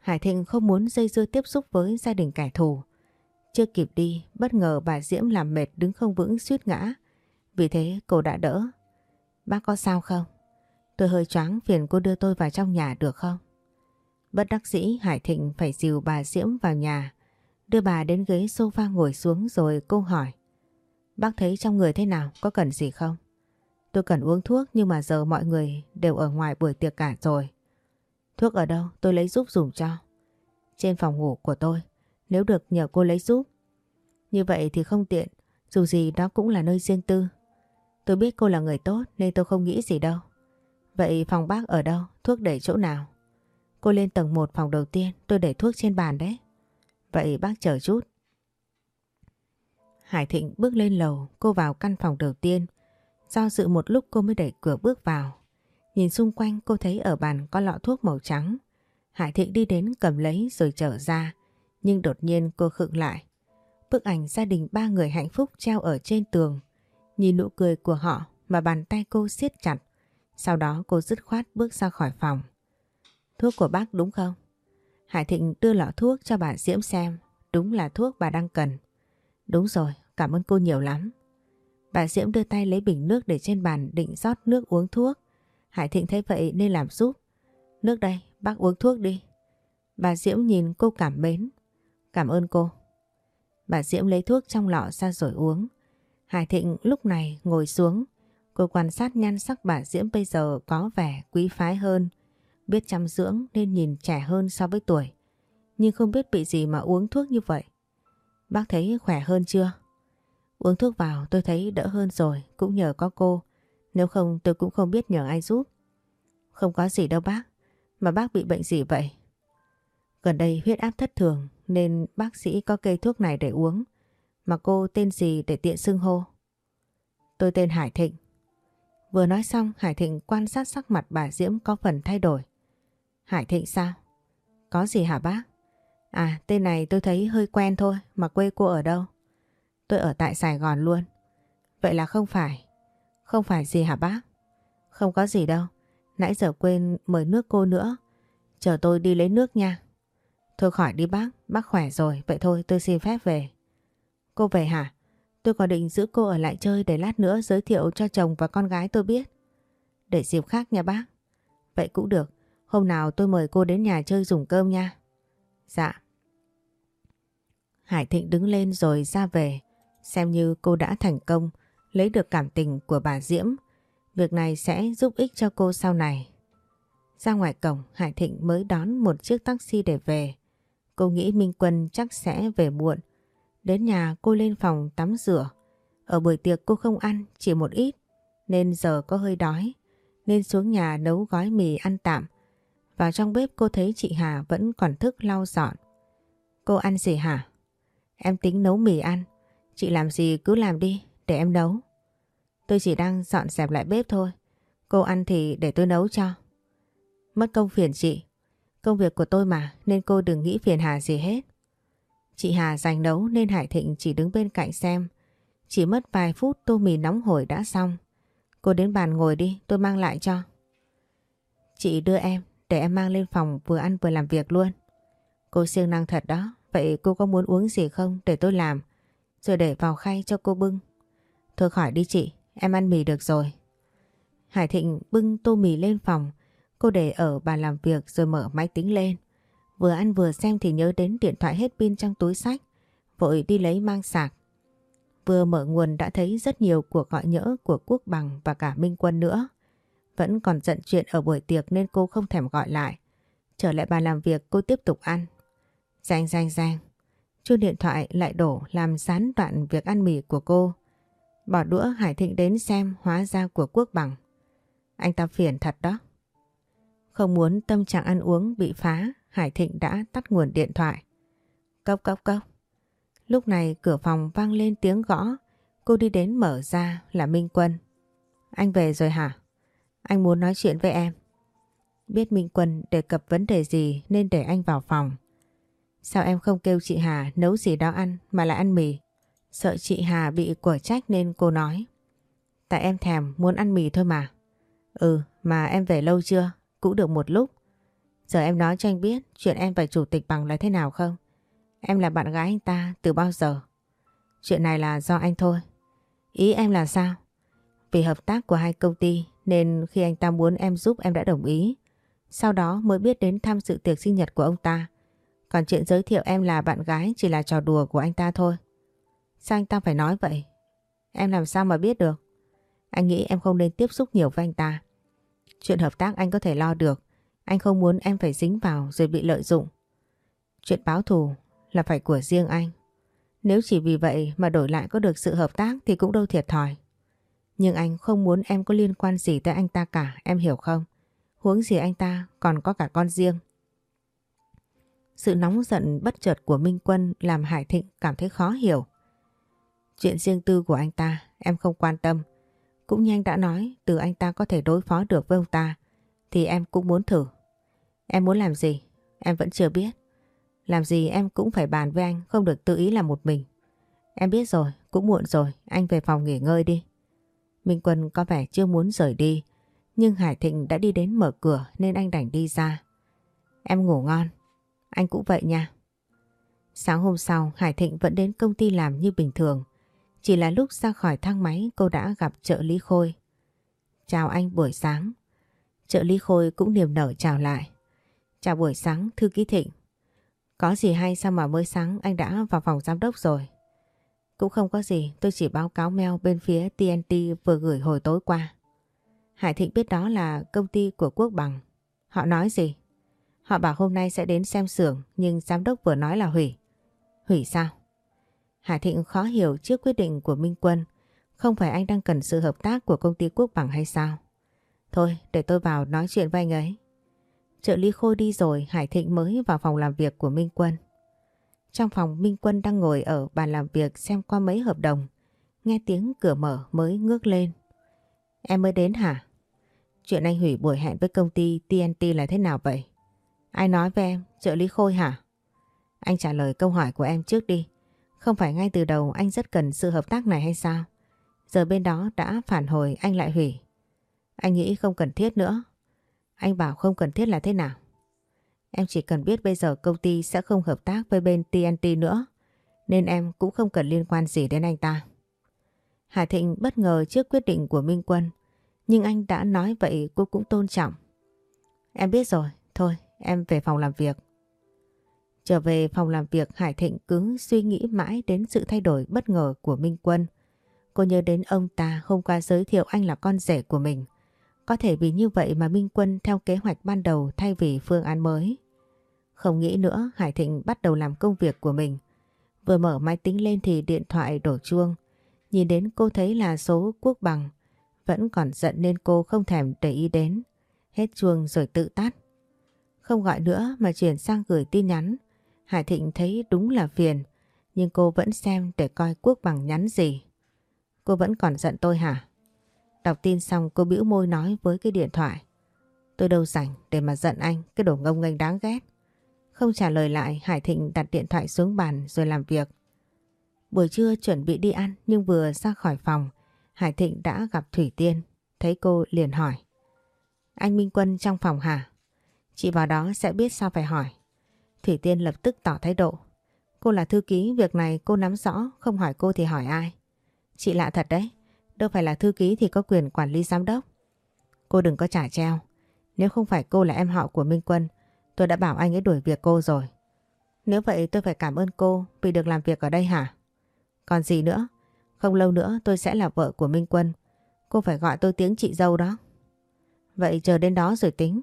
Hải Thịnh không muốn dây dưa tiếp xúc với gia đình kẻ thù. Chưa kịp đi, bất ngờ bà Diễm làm mệt đứng không vững suýt ngã. Vì thế cô đã đỡ. Bác có sao không? Tôi hơi choáng phiền cô đưa tôi vào trong nhà được không? Bất đắc dĩ Hải Thịnh phải dìu bà Diễm vào nhà. Đưa bà đến ghế sofa ngồi xuống rồi cô hỏi. Bác thấy trong người thế nào? Có cần gì không? Tôi cần uống thuốc nhưng mà giờ mọi người đều ở ngoài buổi tiệc cả rồi. Thuốc ở đâu? Tôi lấy giúp dùng cho. Trên phòng ngủ của tôi. Nếu được nhờ cô lấy giúp. Như vậy thì không tiện. Dù gì đó cũng là nơi riêng tư. Tôi biết cô là người tốt nên tôi không nghĩ gì đâu. Vậy phòng bác ở đâu? Thuốc để chỗ nào? Cô lên tầng 1 phòng đầu tiên. Tôi để thuốc trên bàn đấy. Vậy bác chờ chút. Hải Thịnh bước lên lầu, cô vào căn phòng đầu tiên. Do dự một lúc cô mới đẩy cửa bước vào. Nhìn xung quanh cô thấy ở bàn có lọ thuốc màu trắng. Hải Thịnh đi đến cầm lấy rồi trở ra. Nhưng đột nhiên cô khựng lại. Bức ảnh gia đình ba người hạnh phúc treo ở trên tường. Nhìn nụ cười của họ mà bàn tay cô siết chặt. Sau đó cô dứt khoát bước ra khỏi phòng. Thuốc của bác đúng không? Hải Thịnh đưa lọ thuốc cho bà Diễm xem. Đúng là thuốc bà đang cần. Đúng rồi, cảm ơn cô nhiều lắm. Bà Diễm đưa tay lấy bình nước để trên bàn định rót nước uống thuốc. Hải Thịnh thấy vậy nên làm giúp. Nước đây, bác uống thuốc đi. Bà Diễm nhìn cô cảm mến. Cảm ơn cô. Bà Diễm lấy thuốc trong lọ ra rồi uống. Hải Thịnh lúc này ngồi xuống. Cô quan sát nhan sắc bà Diễm bây giờ có vẻ quý phái hơn. Biết chăm dưỡng nên nhìn trẻ hơn so với tuổi. Nhưng không biết bị gì mà uống thuốc như vậy. Bác thấy khỏe hơn chưa? Uống thuốc vào tôi thấy đỡ hơn rồi, cũng nhờ có cô. Nếu không tôi cũng không biết nhờ ai giúp. Không có gì đâu bác. Mà bác bị bệnh gì vậy? Gần đây huyết áp thất thường nên bác sĩ có cây thuốc này để uống. Mà cô tên gì để tiện xưng hô? Tôi tên Hải Thịnh. Vừa nói xong, Hải Thịnh quan sát sắc mặt bà Diễm có phần thay đổi. Hải Thịnh sao? Có gì hả bác? À tên này tôi thấy hơi quen thôi, mà quê cô ở đâu? Tôi ở tại Sài Gòn luôn. Vậy là không phải. Không phải gì hả bác? Không có gì đâu. Nãy giờ quên mời nước cô nữa. Chờ tôi đi lấy nước nha. Thôi khỏi đi bác, bác khỏe rồi. Vậy thôi tôi xin phép về. Cô về hả? Tôi có định giữ cô ở lại chơi để lát nữa giới thiệu cho chồng và con gái tôi biết. Để dịp khác nha bác. Vậy cũng được. Hôm nào tôi mời cô đến nhà chơi dùng cơm nha. Dạ. Hải Thịnh đứng lên rồi ra về. Xem như cô đã thành công lấy được cảm tình của bà Diễm. Việc này sẽ giúp ích cho cô sau này. Ra ngoài cổng Hải Thịnh mới đón một chiếc taxi để về. Cô nghĩ Minh Quân chắc sẽ về muộn. Đến nhà cô lên phòng tắm rửa. Ở buổi tiệc cô không ăn, chỉ một ít. Nên giờ có hơi đói. Nên xuống nhà nấu gói mì ăn tạm. Vào trong bếp cô thấy chị Hà vẫn còn thức lau dọn. Cô ăn gì hả? Em tính nấu mì ăn. Chị làm gì cứ làm đi, để em nấu. Tôi chỉ đang dọn dẹp lại bếp thôi. Cô ăn thì để tôi nấu cho. Mất công phiền chị. Công việc của tôi mà nên cô đừng nghĩ phiền Hà gì hết. Chị Hà giành nấu nên Hải Thịnh chỉ đứng bên cạnh xem. Chỉ mất vài phút tô mì nóng hổi đã xong. Cô đến bàn ngồi đi, tôi mang lại cho. Chị đưa em, để em mang lên phòng vừa ăn vừa làm việc luôn. Cô siêng năng thật đó, vậy cô có muốn uống gì không để tôi làm? Rồi để vào khay cho cô bưng. Thôi khỏi đi chị, em ăn mì được rồi. Hải Thịnh bưng tô mì lên phòng, cô để ở bàn làm việc rồi mở máy tính lên. Vừa ăn vừa xem thì nhớ đến điện thoại hết pin trong túi sách, vội đi lấy mang sạc. Vừa mở nguồn đã thấy rất nhiều cuộc gọi nhỡ của Quốc Bằng và cả Minh Quân nữa. Vẫn còn giận chuyện ở buổi tiệc nên cô không thèm gọi lại. Trở lại bàn làm việc cô tiếp tục ăn. Giang giang giang. Chuông điện thoại lại đổ làm gián đoạn việc ăn mì của cô. Bỏ đũa Hải Thịnh đến xem hóa ra của Quốc Bằng. Anh ta phiền thật đó. Không muốn tâm trạng ăn uống bị phá, Hải Thịnh đã tắt nguồn điện thoại. Cốc cốc cốc. Lúc này cửa phòng vang lên tiếng gõ. Cô đi đến mở ra là Minh Quân. Anh về rồi hả? Anh muốn nói chuyện với em. Biết Minh Quân đề cập vấn đề gì nên để anh vào phòng. Sao em không kêu chị Hà nấu gì đó ăn mà lại ăn mì? Sợ chị Hà bị của trách nên cô nói. Tại em thèm muốn ăn mì thôi mà. Ừ mà em về lâu chưa? Cũng được một lúc. Giờ em nói cho anh biết chuyện em và chủ tịch bằng là thế nào không? Em là bạn gái anh ta từ bao giờ? Chuyện này là do anh thôi. Ý em là sao? Vì hợp tác của hai công ty nên khi anh ta muốn em giúp em đã đồng ý. Sau đó mới biết đến tham dự tiệc sinh nhật của ông ta. Còn chuyện giới thiệu em là bạn gái chỉ là trò đùa của anh ta thôi. Sao anh ta phải nói vậy? Em làm sao mà biết được? Anh nghĩ em không nên tiếp xúc nhiều với anh ta. Chuyện hợp tác anh có thể lo được. Anh không muốn em phải dính vào rồi bị lợi dụng. Chuyện báo thù là phải của riêng anh. Nếu chỉ vì vậy mà đổi lại có được sự hợp tác thì cũng đâu thiệt thòi. Nhưng anh không muốn em có liên quan gì tới anh ta cả, em hiểu không? Huống gì anh ta còn có cả con riêng. Sự nóng giận bất chợt của Minh Quân làm Hải Thịnh cảm thấy khó hiểu. Chuyện riêng tư của anh ta em không quan tâm. Cũng như anh đã nói từ anh ta có thể đối phó được với ông ta thì em cũng muốn thử. Em muốn làm gì? Em vẫn chưa biết. Làm gì em cũng phải bàn với anh không được tự ý làm một mình. Em biết rồi, cũng muộn rồi, anh về phòng nghỉ ngơi đi. Minh Quân có vẻ chưa muốn rời đi, nhưng Hải Thịnh đã đi đến mở cửa nên anh đành đi ra. Em ngủ ngon, anh cũng vậy nha. Sáng hôm sau Hải Thịnh vẫn đến công ty làm như bình thường. Chỉ là lúc ra khỏi thang máy cô đã gặp trợ lý Khôi. Chào anh buổi sáng. Trợ lý Khôi cũng niềm nở chào lại. Chào buổi sáng thư ký Thịnh. Có gì hay sao mà mới sáng anh đã vào phòng giám đốc rồi? Cũng không có gì, tôi chỉ báo cáo mail bên phía TNT vừa gửi hồi tối qua. Hải Thịnh biết đó là công ty của Quốc Bằng. Họ nói gì? Họ bảo hôm nay sẽ đến xem xưởng nhưng giám đốc vừa nói là hủy. Hủy sao? Hải Thịnh khó hiểu trước quyết định của Minh Quân. Không phải anh đang cần sự hợp tác của công ty Quốc Bằng hay sao? Thôi, để tôi vào nói chuyện với anh ấy. Trợ lý Khôi đi rồi, Hải Thịnh mới vào phòng làm việc của Minh Quân. Trong phòng, Minh Quân đang ngồi ở bàn làm việc xem qua mấy hợp đồng. Nghe tiếng cửa mở mới ngước lên. Em mới đến hả? Chuyện anh hủy buổi hẹn với công ty TNT là thế nào vậy? Ai nói với em? Trợ lý Khôi hả? Anh trả lời câu hỏi của em trước đi. Không phải ngay từ đầu anh rất cần sự hợp tác này hay sao? Giờ bên đó đã phản hồi anh lại hủy. Anh nghĩ không cần thiết nữa. Anh bảo không cần thiết là thế nào? Em chỉ cần biết bây giờ công ty sẽ không hợp tác với bên TNT nữa. Nên em cũng không cần liên quan gì đến anh ta. Hà Thịnh bất ngờ trước quyết định của Minh Quân. Nhưng anh đã nói vậy cô cũng tôn trọng. Em biết rồi, thôi em về phòng làm việc. Trở về phòng làm việc, Hải Thịnh cứ suy nghĩ mãi đến sự thay đổi bất ngờ của Minh Quân. Cô nhớ đến ông ta hôm qua giới thiệu anh là con rể của mình. Có thể vì như vậy mà Minh Quân theo kế hoạch ban đầu thay vì phương án mới. Không nghĩ nữa, Hải Thịnh bắt đầu làm công việc của mình. Vừa mở máy tính lên thì điện thoại đổ chuông. Nhìn đến cô thấy là số quốc bằng. Vẫn còn giận nên cô không thèm để ý đến. Hết chuông rồi tự tắt. Không gọi nữa mà chuyển sang gửi tin nhắn. Hải Thịnh thấy đúng là phiền. Nhưng cô vẫn xem để coi quốc bằng nhắn gì. Cô vẫn còn giận tôi hả? Đọc tin xong cô bĩu môi nói với cái điện thoại. Tôi đâu rảnh để mà giận anh, cái đồ ngông nghênh đáng ghét. Không trả lời lại, Hải Thịnh đặt điện thoại xuống bàn rồi làm việc. Buổi trưa chuẩn bị đi ăn nhưng vừa ra khỏi phòng, Hải Thịnh đã gặp Thủy Tiên. Thấy cô liền hỏi. Anh Minh Quân trong phòng hả? Chị vào đó sẽ biết sao phải hỏi. Thủy Tiên lập tức tỏ thái độ. Cô là thư ký, việc này cô nắm rõ, không hỏi cô thì hỏi ai. Chị lạ thật đấy, đâu phải là thư ký thì có quyền quản lý giám đốc. Cô đừng có trả treo. Nếu không phải cô là em họ của Minh Quân, tôi đã bảo anh ấy đuổi việc cô rồi. Nếu vậy tôi phải cảm ơn cô vì được làm việc ở đây hả? Còn gì nữa? Không lâu nữa tôi sẽ là vợ của Minh Quân. Cô phải gọi tôi tiếng chị dâu đó. Vậy chờ đến đó rồi tính.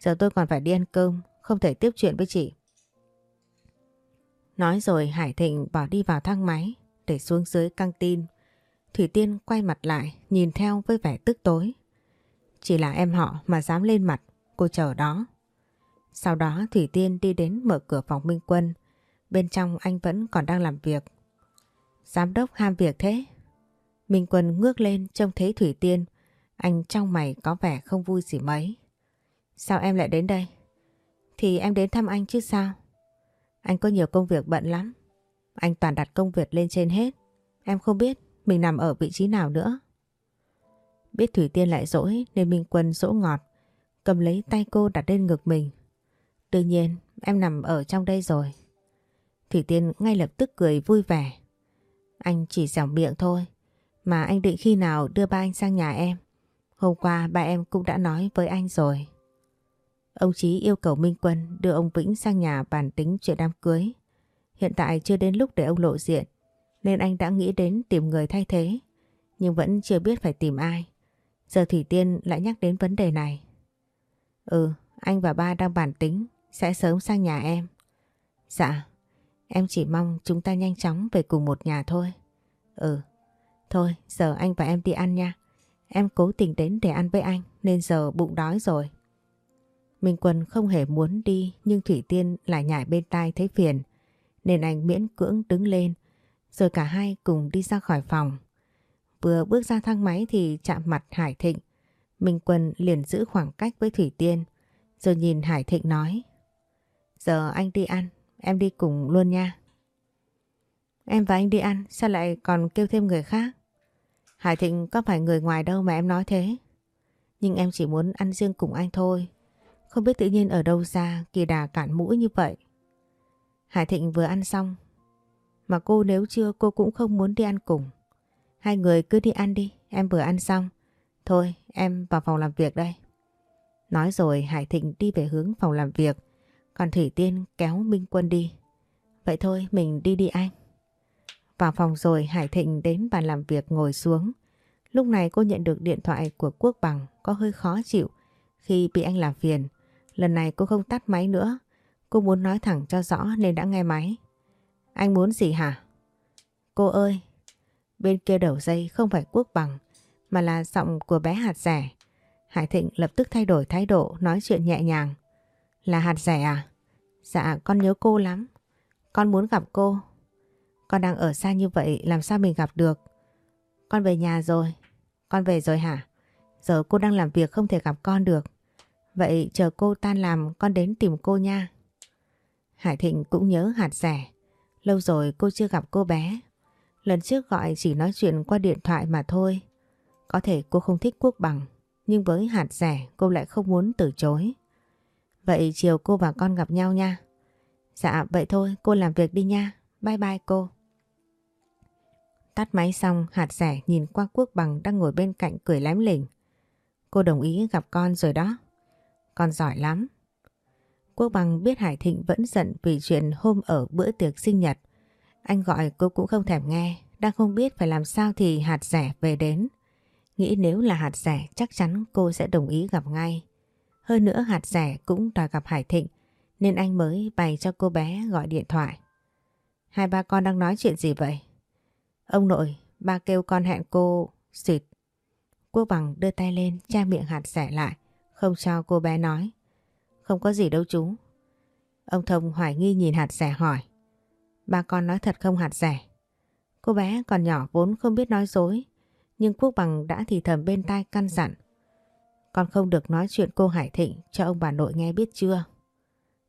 Giờ tôi còn phải đi ăn cơm, không thể tiếp chuyện với chị. Nói rồi Hải Thịnh bỏ đi vào thang máy để xuống dưới căng tin. Thủy Tiên quay mặt lại nhìn theo với vẻ tức tối. Chỉ là em họ mà dám lên mặt, cô chờ đó. Sau đó Thủy Tiên đi đến mở cửa phòng Minh Quân. Bên trong anh vẫn còn đang làm việc. Giám đốc ham việc thế. Minh Quân ngước lên trông thấy Thủy Tiên. Anh trong mày có vẻ không vui gì mấy. Sao em lại đến đây? Thì em đến thăm anh chứ sao? Anh có nhiều công việc bận lắm. Anh toàn đặt công việc lên trên hết. Em không biết mình nằm ở vị trí nào nữa. Biết Thủy Tiên lại dỗi nên Minh Quân dỗ ngọt. Cầm lấy tay cô đặt lên ngực mình. Đương nhiên, em nằm ở trong đây rồi. Thủy Tiên ngay lập tức cười vui vẻ. Anh chỉ dẻo miệng thôi. Mà anh định khi nào đưa ba anh sang nhà em. Hôm qua ba em cũng đã nói với anh rồi. Ông Chí yêu cầu Minh Quân đưa ông Vĩnh sang nhà bàn tính chuyện đám cưới. Hiện tại chưa đến lúc để ông lộ diện, nên anh đã nghĩ đến tìm người thay thế, nhưng vẫn chưa biết phải tìm ai. Giờ Thủy Tiên lại nhắc đến vấn đề này. Ừ, anh và ba đang bàn tính, sẽ sớm sang nhà em. Dạ, em chỉ mong chúng ta nhanh chóng về cùng một nhà thôi. Ừ, thôi giờ anh và em đi ăn nha. Em cố tình đến để ăn với anh nên giờ bụng đói rồi. Minh Quân không hề muốn đi nhưng Thủy Tiên lại nhảy bên tai thấy phiền nên anh miễn cưỡng đứng lên Rồi cả hai cùng đi ra khỏi phòng. Vừa bước ra thang máy thì chạm mặt Hải Thịnh. Minh Quân liền giữ khoảng cách với Thủy Tiên. Rồi nhìn Hải Thịnh nói. Giờ anh đi ăn, em đi cùng luôn nha. Em và anh đi ăn, sao lại còn kêu thêm người khác? Hải Thịnh có phải người ngoài đâu mà em nói thế. Nhưng em chỉ muốn ăn riêng cùng anh thôi. Không biết tự nhiên ở đâu ra kỳ đà cản mũi như vậy. Hải Thịnh vừa ăn xong. Mà cô nếu chưa cô cũng không muốn đi ăn cùng. Hai người cứ đi ăn đi, em vừa ăn xong. Thôi em vào phòng làm việc đây. Nói rồi Hải Thịnh đi về hướng phòng làm việc. Còn Thủy Tiên kéo Minh Quân đi. Vậy thôi mình đi đi anh. Vào phòng rồi Hải Thịnh đến bàn làm việc ngồi xuống. Lúc này cô nhận được điện thoại của Quốc Bằng có hơi khó chịu khi bị anh làm phiền. Lần này cô không tắt máy nữa. Cô muốn nói thẳng cho rõ nên đã nghe máy. Anh muốn gì hả? Cô ơi, bên kia đầu dây không phải Quốc Bằng mà là giọng của bé hạt rẻ. Hải Thịnh lập tức thay đổi thái độ nói chuyện nhẹ nhàng. Là hạt rẻ à? Dạ con nhớ cô lắm. Con muốn gặp cô. Con đang ở xa như vậy làm sao mình gặp được? Con về nhà rồi. Con về rồi hả? Giờ cô đang làm việc không thể gặp con được. Vậy chờ cô tan làm, con đến tìm cô nha. Hải Thịnh cũng nhớ hạt rẻ. Lâu rồi cô chưa gặp cô bé. Lần trước gọi chỉ nói chuyện qua điện thoại mà thôi. Có thể cô không thích quốc bằng. Nhưng với hạt rẻ cô lại không muốn từ chối. Vậy chiều cô và con gặp nhau nha. Dạ vậy thôi, cô làm việc đi nha. Bye bye cô. Tắt máy xong, hạt rẻ nhìn qua quốc bằng đang ngồi bên cạnh cười lém lỉnh. Cô đồng ý gặp con rồi đó. Con giỏi lắm. Quốc bằng biết Hải Thịnh vẫn giận vì chuyện hôm ở bữa tiệc sinh nhật. Anh gọi cô cũng không thèm nghe. Đang không biết phải làm sao thì hạt rẻ về đến. Nghĩ nếu là hạt rẻ chắc chắn cô sẽ đồng ý gặp ngay. Hơn nữa hạt rẻ cũng đòi gặp Hải Thịnh nên anh mới bày cho cô bé gọi điện thoại. Hai ba con đang nói chuyện gì vậy? Ông nội, ba kêu con hẹn cô xịt. Quốc bằng đưa tay lên che miệng hạt rẻ lại, không cho cô bé nói. Không có gì đâu chú. Ông Thông hoài nghi nhìn hạt rẻ hỏi. Ba con nói thật không hạt rẻ? Cô bé còn nhỏ vốn không biết nói dối, nhưng Quốc bằng đã thì thầm bên tai căn dặn. Con không được nói chuyện cô Hải Thịnh cho ông bà nội nghe biết chưa?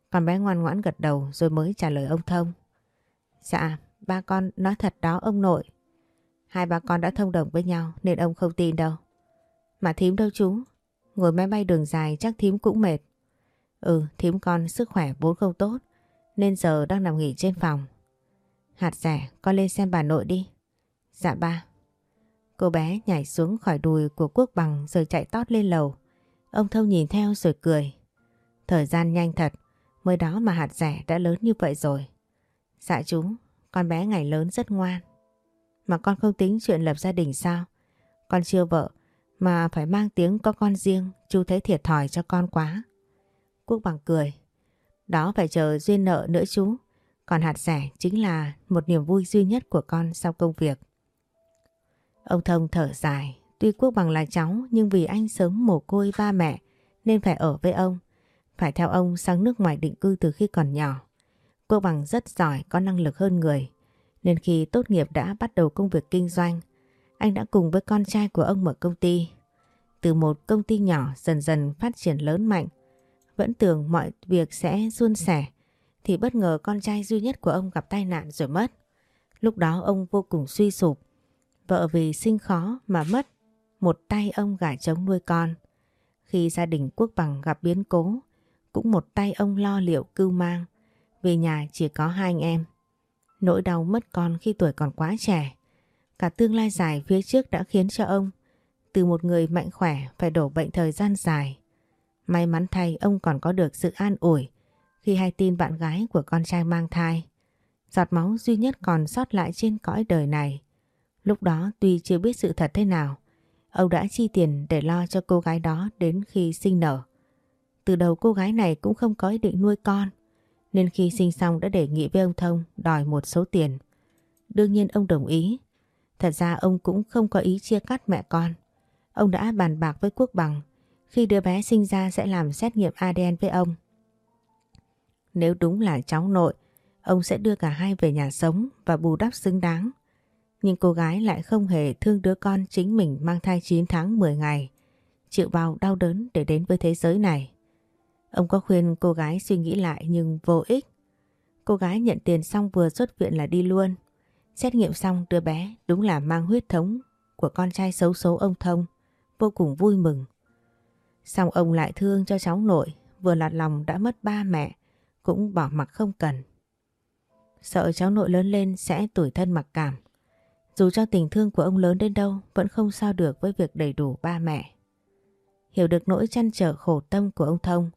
Con bé ngoan ngoãn gật đầu rồi mới trả lời ông Thông. Dạ, ba con nói thật đó ông nội. Hai bà con đã thông đồng với nhau nên ông không tin đâu. Mà thím đâu chú? Ngồi máy bay đường dài chắc thím cũng mệt. Ừ, thím con sức khỏe vốn không tốt nên giờ đang nằm nghỉ trên phòng. Hạt rẻ, con lên xem bà nội đi. Dạ ba. Cô bé nhảy xuống khỏi đùi của quốc bằng rồi chạy tót lên lầu. Ông Thông nhìn theo rồi cười. Thời gian nhanh thật, mới đó mà hạt rẻ đã lớn như vậy rồi. Dạ chú, con bé ngày lớn rất ngoan. Mà con không tính chuyện lập gia đình sao? Con chưa vợ mà phải mang tiếng có con riêng, chú thấy thiệt thòi cho con quá. Quốc bằng cười. Đó phải chờ duyên nợ nữa chú. Còn hạt rẻ chính là một niềm vui duy nhất của con sau công việc. Ông Thông thở dài. Tuy Quốc bằng là cháu nhưng vì anh sớm mồ côi ba mẹ nên phải ở với ông. Phải theo ông sang nước ngoài định cư từ khi còn nhỏ. Quốc bằng rất giỏi, có năng lực hơn người. Nên khi tốt nghiệp đã bắt đầu công việc kinh doanh, anh đã cùng với con trai của ông mở công ty. Từ một công ty nhỏ dần dần phát triển lớn mạnh, vẫn tưởng mọi việc sẽ suôn sẻ, thì bất ngờ con trai duy nhất của ông gặp tai nạn rồi mất. Lúc đó ông vô cùng suy sụp, vợ vì sinh khó mà mất, một tay ông gả trống nuôi con. Khi gia đình quốc bằng gặp biến cố, cũng một tay ông lo liệu cưu mang, vì nhà chỉ có hai anh em. Nỗi đau mất con khi tuổi còn quá trẻ. Cả tương lai dài phía trước đã khiến cho ông từ một người mạnh khỏe phải đổ bệnh thời gian dài. May mắn thay ông còn có được sự an ủi khi hay tin bạn gái của con trai mang thai. Giọt máu duy nhất còn sót lại trên cõi đời này. Lúc đó tuy chưa biết sự thật thế nào, ông đã chi tiền để lo cho cô gái đó đến khi sinh nở. Từ đầu cô gái này cũng không có ý định nuôi con, nên khi sinh xong đã đề nghị với ông Thông đòi một số tiền. Đương nhiên ông đồng ý. Thật ra ông cũng không có ý chia cắt mẹ con. Ông đã bàn bạc với Quốc Bằng khi đứa bé sinh ra sẽ làm xét nghiệm ADN với ông. Nếu đúng là cháu nội, ông sẽ đưa cả hai về nhà sống và bù đắp xứng đáng. Nhưng cô gái lại không hề thương đứa con chính mình mang thai 9 tháng 10 ngày, chịu bao đau đớn để đến với thế giới này. Ông có khuyên cô gái suy nghĩ lại nhưng vô ích. Cô gái nhận tiền xong vừa xuất viện là đi luôn. Xét nghiệm xong đứa bé đúng là mang huyết thống của con trai xấu số ông Thông, vô cùng vui mừng. Xong ông lại thương cho cháu nội, vừa lạt lòng đã mất ba mẹ, cũng bỏ mặc không cần. Sợ cháu nội lớn lên sẽ tủi thân mặc cảm. Dù cho tình thương của ông lớn đến đâu vẫn không sao được với việc đầy đủ ba mẹ. Hiểu được nỗi chăn trở khổ tâm của ông Thông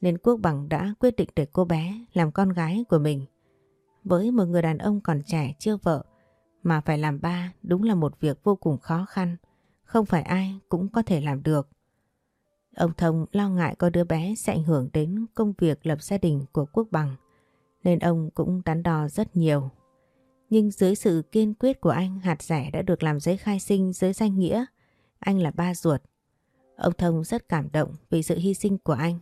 nên Quốc Bằng đã quyết định để cô bé làm con gái của mình. Với một người đàn ông còn trẻ chưa vợ mà phải làm ba đúng là một việc vô cùng khó khăn. Không phải ai cũng có thể làm được. Ông Thông lo ngại có đứa bé sẽ ảnh hưởng đến công việc lập gia đình của Quốc Bằng, nên ông cũng đắn đo rất nhiều. Nhưng dưới sự kiên quyết của anh, hạt rẻ đã được làm giấy khai sinh dưới danh nghĩa anh là ba ruột. Ông Thông rất cảm động vì sự hy sinh của anh.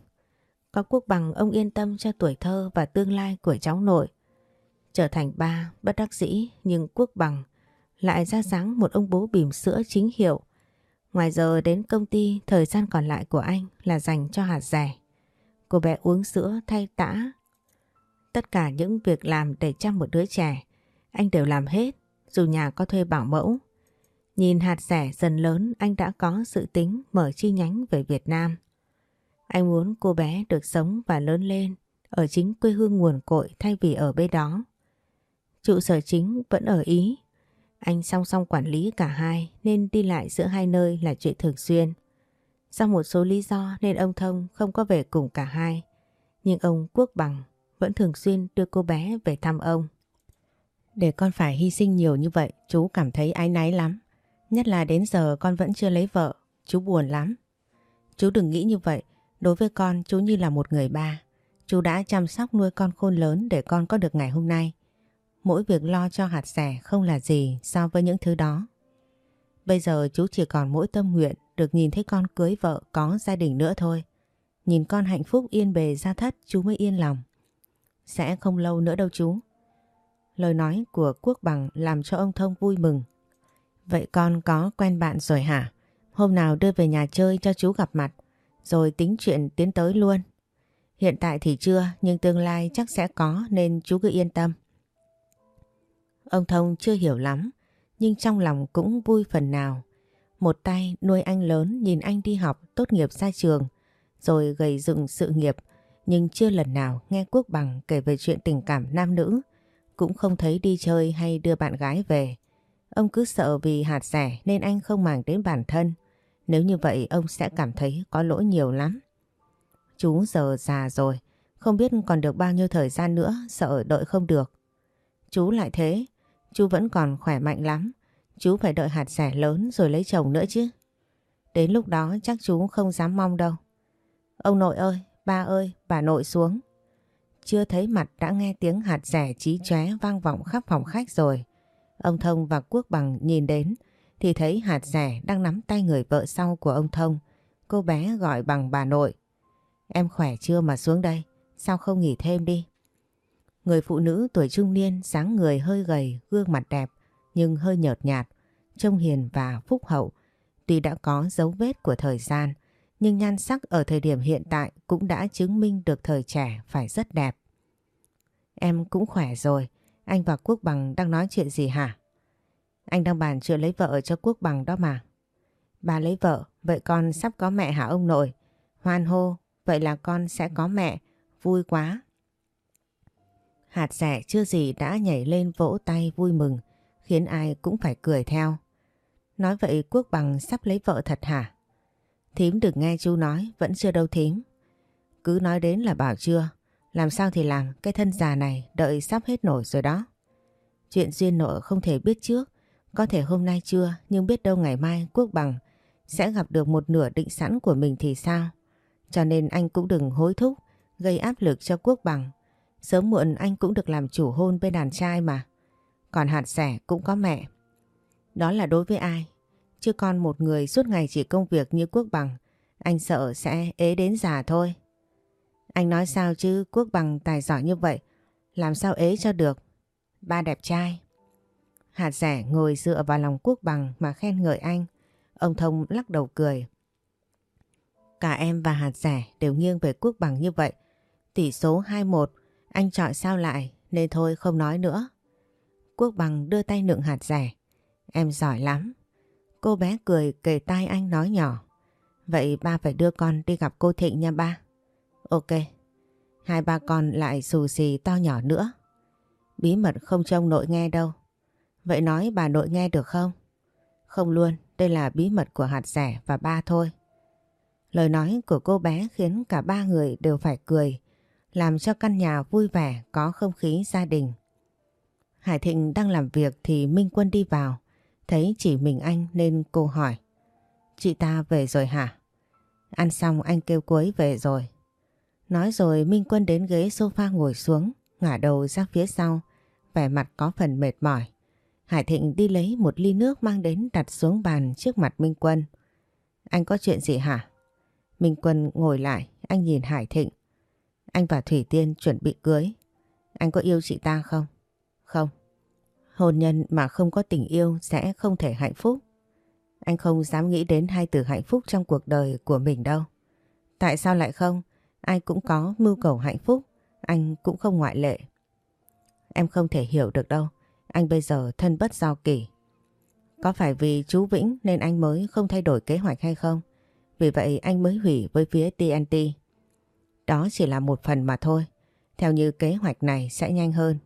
Có quốc bằng, ông yên tâm cho tuổi thơ và tương lai của cháu nội. Trở thành ba bất đắc dĩ nhưng quốc bằng lại ra dáng một ông bố bìm sữa chính hiệu. Ngoài giờ đến công ty, thời gian còn lại của anh là dành cho hạt rẻ. Cô bé uống sữa thay tã. Tất cả những việc làm để chăm một đứa trẻ, anh đều làm hết, dù nhà có thuê bảo mẫu. Nhìn hạt rẻ dần lớn, anh đã có sự tính mở chi nhánh về Việt Nam. Anh muốn cô bé được sống và lớn lên, ở chính quê hương nguồn cội thay vì ở bên đó. Trụ sở chính vẫn ở Ý. Anh song song quản lý cả hai nên đi lại giữa hai nơi là chuyện thường xuyên. Do một số lý do nên ông Thông không có về cùng cả hai. Nhưng ông Quốc Bằng vẫn thường xuyên đưa cô bé về thăm ông. Để con phải hy sinh nhiều như vậy, chú cảm thấy ái náy lắm. Nhất là đến giờ con vẫn chưa lấy vợ, chú buồn lắm. Chú đừng nghĩ như vậy, đối với con chú như là một người ba. Chú đã chăm sóc nuôi con khôn lớn để con có được ngày hôm nay. Mỗi việc lo cho hạt rẻ không là gì so với những thứ đó. Bây giờ chú chỉ còn mỗi tâm nguyện được nhìn thấy con cưới vợ có gia đình nữa thôi. Nhìn con hạnh phúc yên bề ra thất chú mới yên lòng. Sẽ không lâu nữa đâu chú. Lời nói của Quốc Bằng làm cho ông Thông vui mừng. Vậy con có quen bạn rồi hả? Hôm nào đưa về nhà chơi cho chú gặp mặt, rồi tính chuyện tiến tới luôn. Hiện tại thì chưa, nhưng tương lai chắc sẽ có nên chú cứ yên tâm. Ông Thông chưa hiểu lắm, nhưng trong lòng cũng vui phần nào. Một tay nuôi anh lớn nhìn anh đi học tốt nghiệp ra trường, rồi gầy dựng sự nghiệp, nhưng chưa lần nào nghe Quốc Bằng kể về chuyện tình cảm nam nữ, cũng không thấy đi chơi hay đưa bạn gái về. Ông cứ sợ vì hạt rẻ nên anh không màng đến bản thân. Nếu như vậy ông sẽ cảm thấy có lỗi nhiều lắm. Chú giờ già rồi, không biết còn được bao nhiêu thời gian nữa, sợ đợi không được. Chú lại thế, chú vẫn còn khỏe mạnh lắm. Chú phải đợi hạt rẻ lớn rồi lấy chồng nữa chứ. Đến lúc đó chắc chú không dám mong đâu. Ông nội ơi, ba ơi, bà nội xuống. Chưa thấy mặt đã nghe tiếng hạt rẻ trí chóe vang vọng khắp phòng khách rồi. Ông Thông và Quốc Bằng nhìn đến thì thấy hạt rẻ đang nắm tay người vợ sau của ông Thông. Cô bé gọi bằng bà nội. Em khỏe chưa mà xuống đây, sao không nghỉ thêm đi? Người phụ nữ tuổi trung niên, dáng người hơi gầy, gương mặt đẹp nhưng hơi nhợt nhạt, trông hiền và phúc hậu. Tuy đã có dấu vết của thời gian, nhưng nhan sắc ở thời điểm hiện tại cũng đã chứng minh được thời trẻ phải rất đẹp. Em cũng khỏe rồi, anh và Quốc Bằng đang nói chuyện gì hả? Anh đang bàn chuyện lấy vợ cho Quốc Bằng đó mà. Bà lấy vợ, vậy con sắp có mẹ hả ông nội? Hoan hô, vậy là con sẽ có mẹ, vui quá. Hạt rẻ chưa gì đã nhảy lên vỗ tay vui mừng, khiến ai cũng phải cười theo. Nói vậy Quốc Bằng sắp lấy vợ thật hả? Thím được nghe chú nói, vẫn chưa đâu thím. Cứ nói đến là bảo chưa, làm sao thì làm, cái thân già này đợi sắp hết nổi rồi đó. Chuyện duyên nợ không thể biết trước, có thể hôm nay chưa nhưng biết đâu ngày mai Quốc Bằng sẽ gặp được một nửa định sẵn của mình thì sao. Cho nên anh cũng đừng hối thúc, gây áp lực cho Quốc Bằng. Sớm muộn anh cũng được làm chủ hôn bên đàn trai mà. Còn hạt sẻ cũng có mẹ. Đó là đối với ai? Chứ con một người suốt ngày chỉ công việc như Quốc Bằng, anh sợ sẽ ế đến già thôi. Anh nói sao chứ Quốc Bằng tài giỏi như vậy, Làm sao ế cho được? Ba đẹp trai. Hạt rẻ ngồi dựa vào lòng quốc bằng mà khen ngợi anh. Ông Thông lắc đầu cười. Cả em và hạt rẻ đều nghiêng về quốc bằng như vậy. Tỷ số 2-1, anh chọn sao lại nên thôi không nói nữa. Quốc bằng đưa tay nượng hạt rẻ. Em giỏi lắm. Cô bé cười kề tai anh nói nhỏ. Vậy ba phải đưa con đi gặp cô Thịnh nha ba. Ok. Hai ba con lại xù xì to nhỏ nữa. Bí mật không trông nội nghe đâu. Vậy nói bà nội nghe được không? Không luôn, đây là bí mật của hạt rẻ và ba thôi. Lời nói của cô bé khiến cả ba người đều phải cười, làm cho căn nhà vui vẻ có không khí gia đình. Hải Thịnh đang làm việc thì Minh Quân đi vào, thấy chỉ mình anh nên cô hỏi. Chị ta về rồi hả? Ăn xong anh kêu cuối về rồi. Nói rồi Minh Quân đến ghế sofa ngồi xuống, ngả đầu ra phía sau, vẻ mặt có phần mệt mỏi. Hải Thịnh đi lấy một ly nước mang đến đặt xuống bàn trước mặt Minh Quân. Anh có chuyện gì hả? Minh Quân ngồi lại, anh nhìn Hải Thịnh. Anh và Thủy Tiên chuẩn bị cưới. Anh có yêu chị ta không? Không. Hôn nhân mà không có tình yêu sẽ không thể hạnh phúc. Anh không dám nghĩ đến hai từ hạnh phúc trong cuộc đời của mình đâu. Tại sao lại không? Ai cũng có mưu cầu hạnh phúc, anh cũng không ngoại lệ. Em không thể hiểu được đâu, anh bây giờ thân bất do kỷ. Có phải vì chú Vĩnh nên anh mới không thay đổi kế hoạch hay không? Vì vậy anh mới hủy với phía TNT. Đó chỉ là một phần mà thôi. Theo như kế hoạch này sẽ nhanh hơn.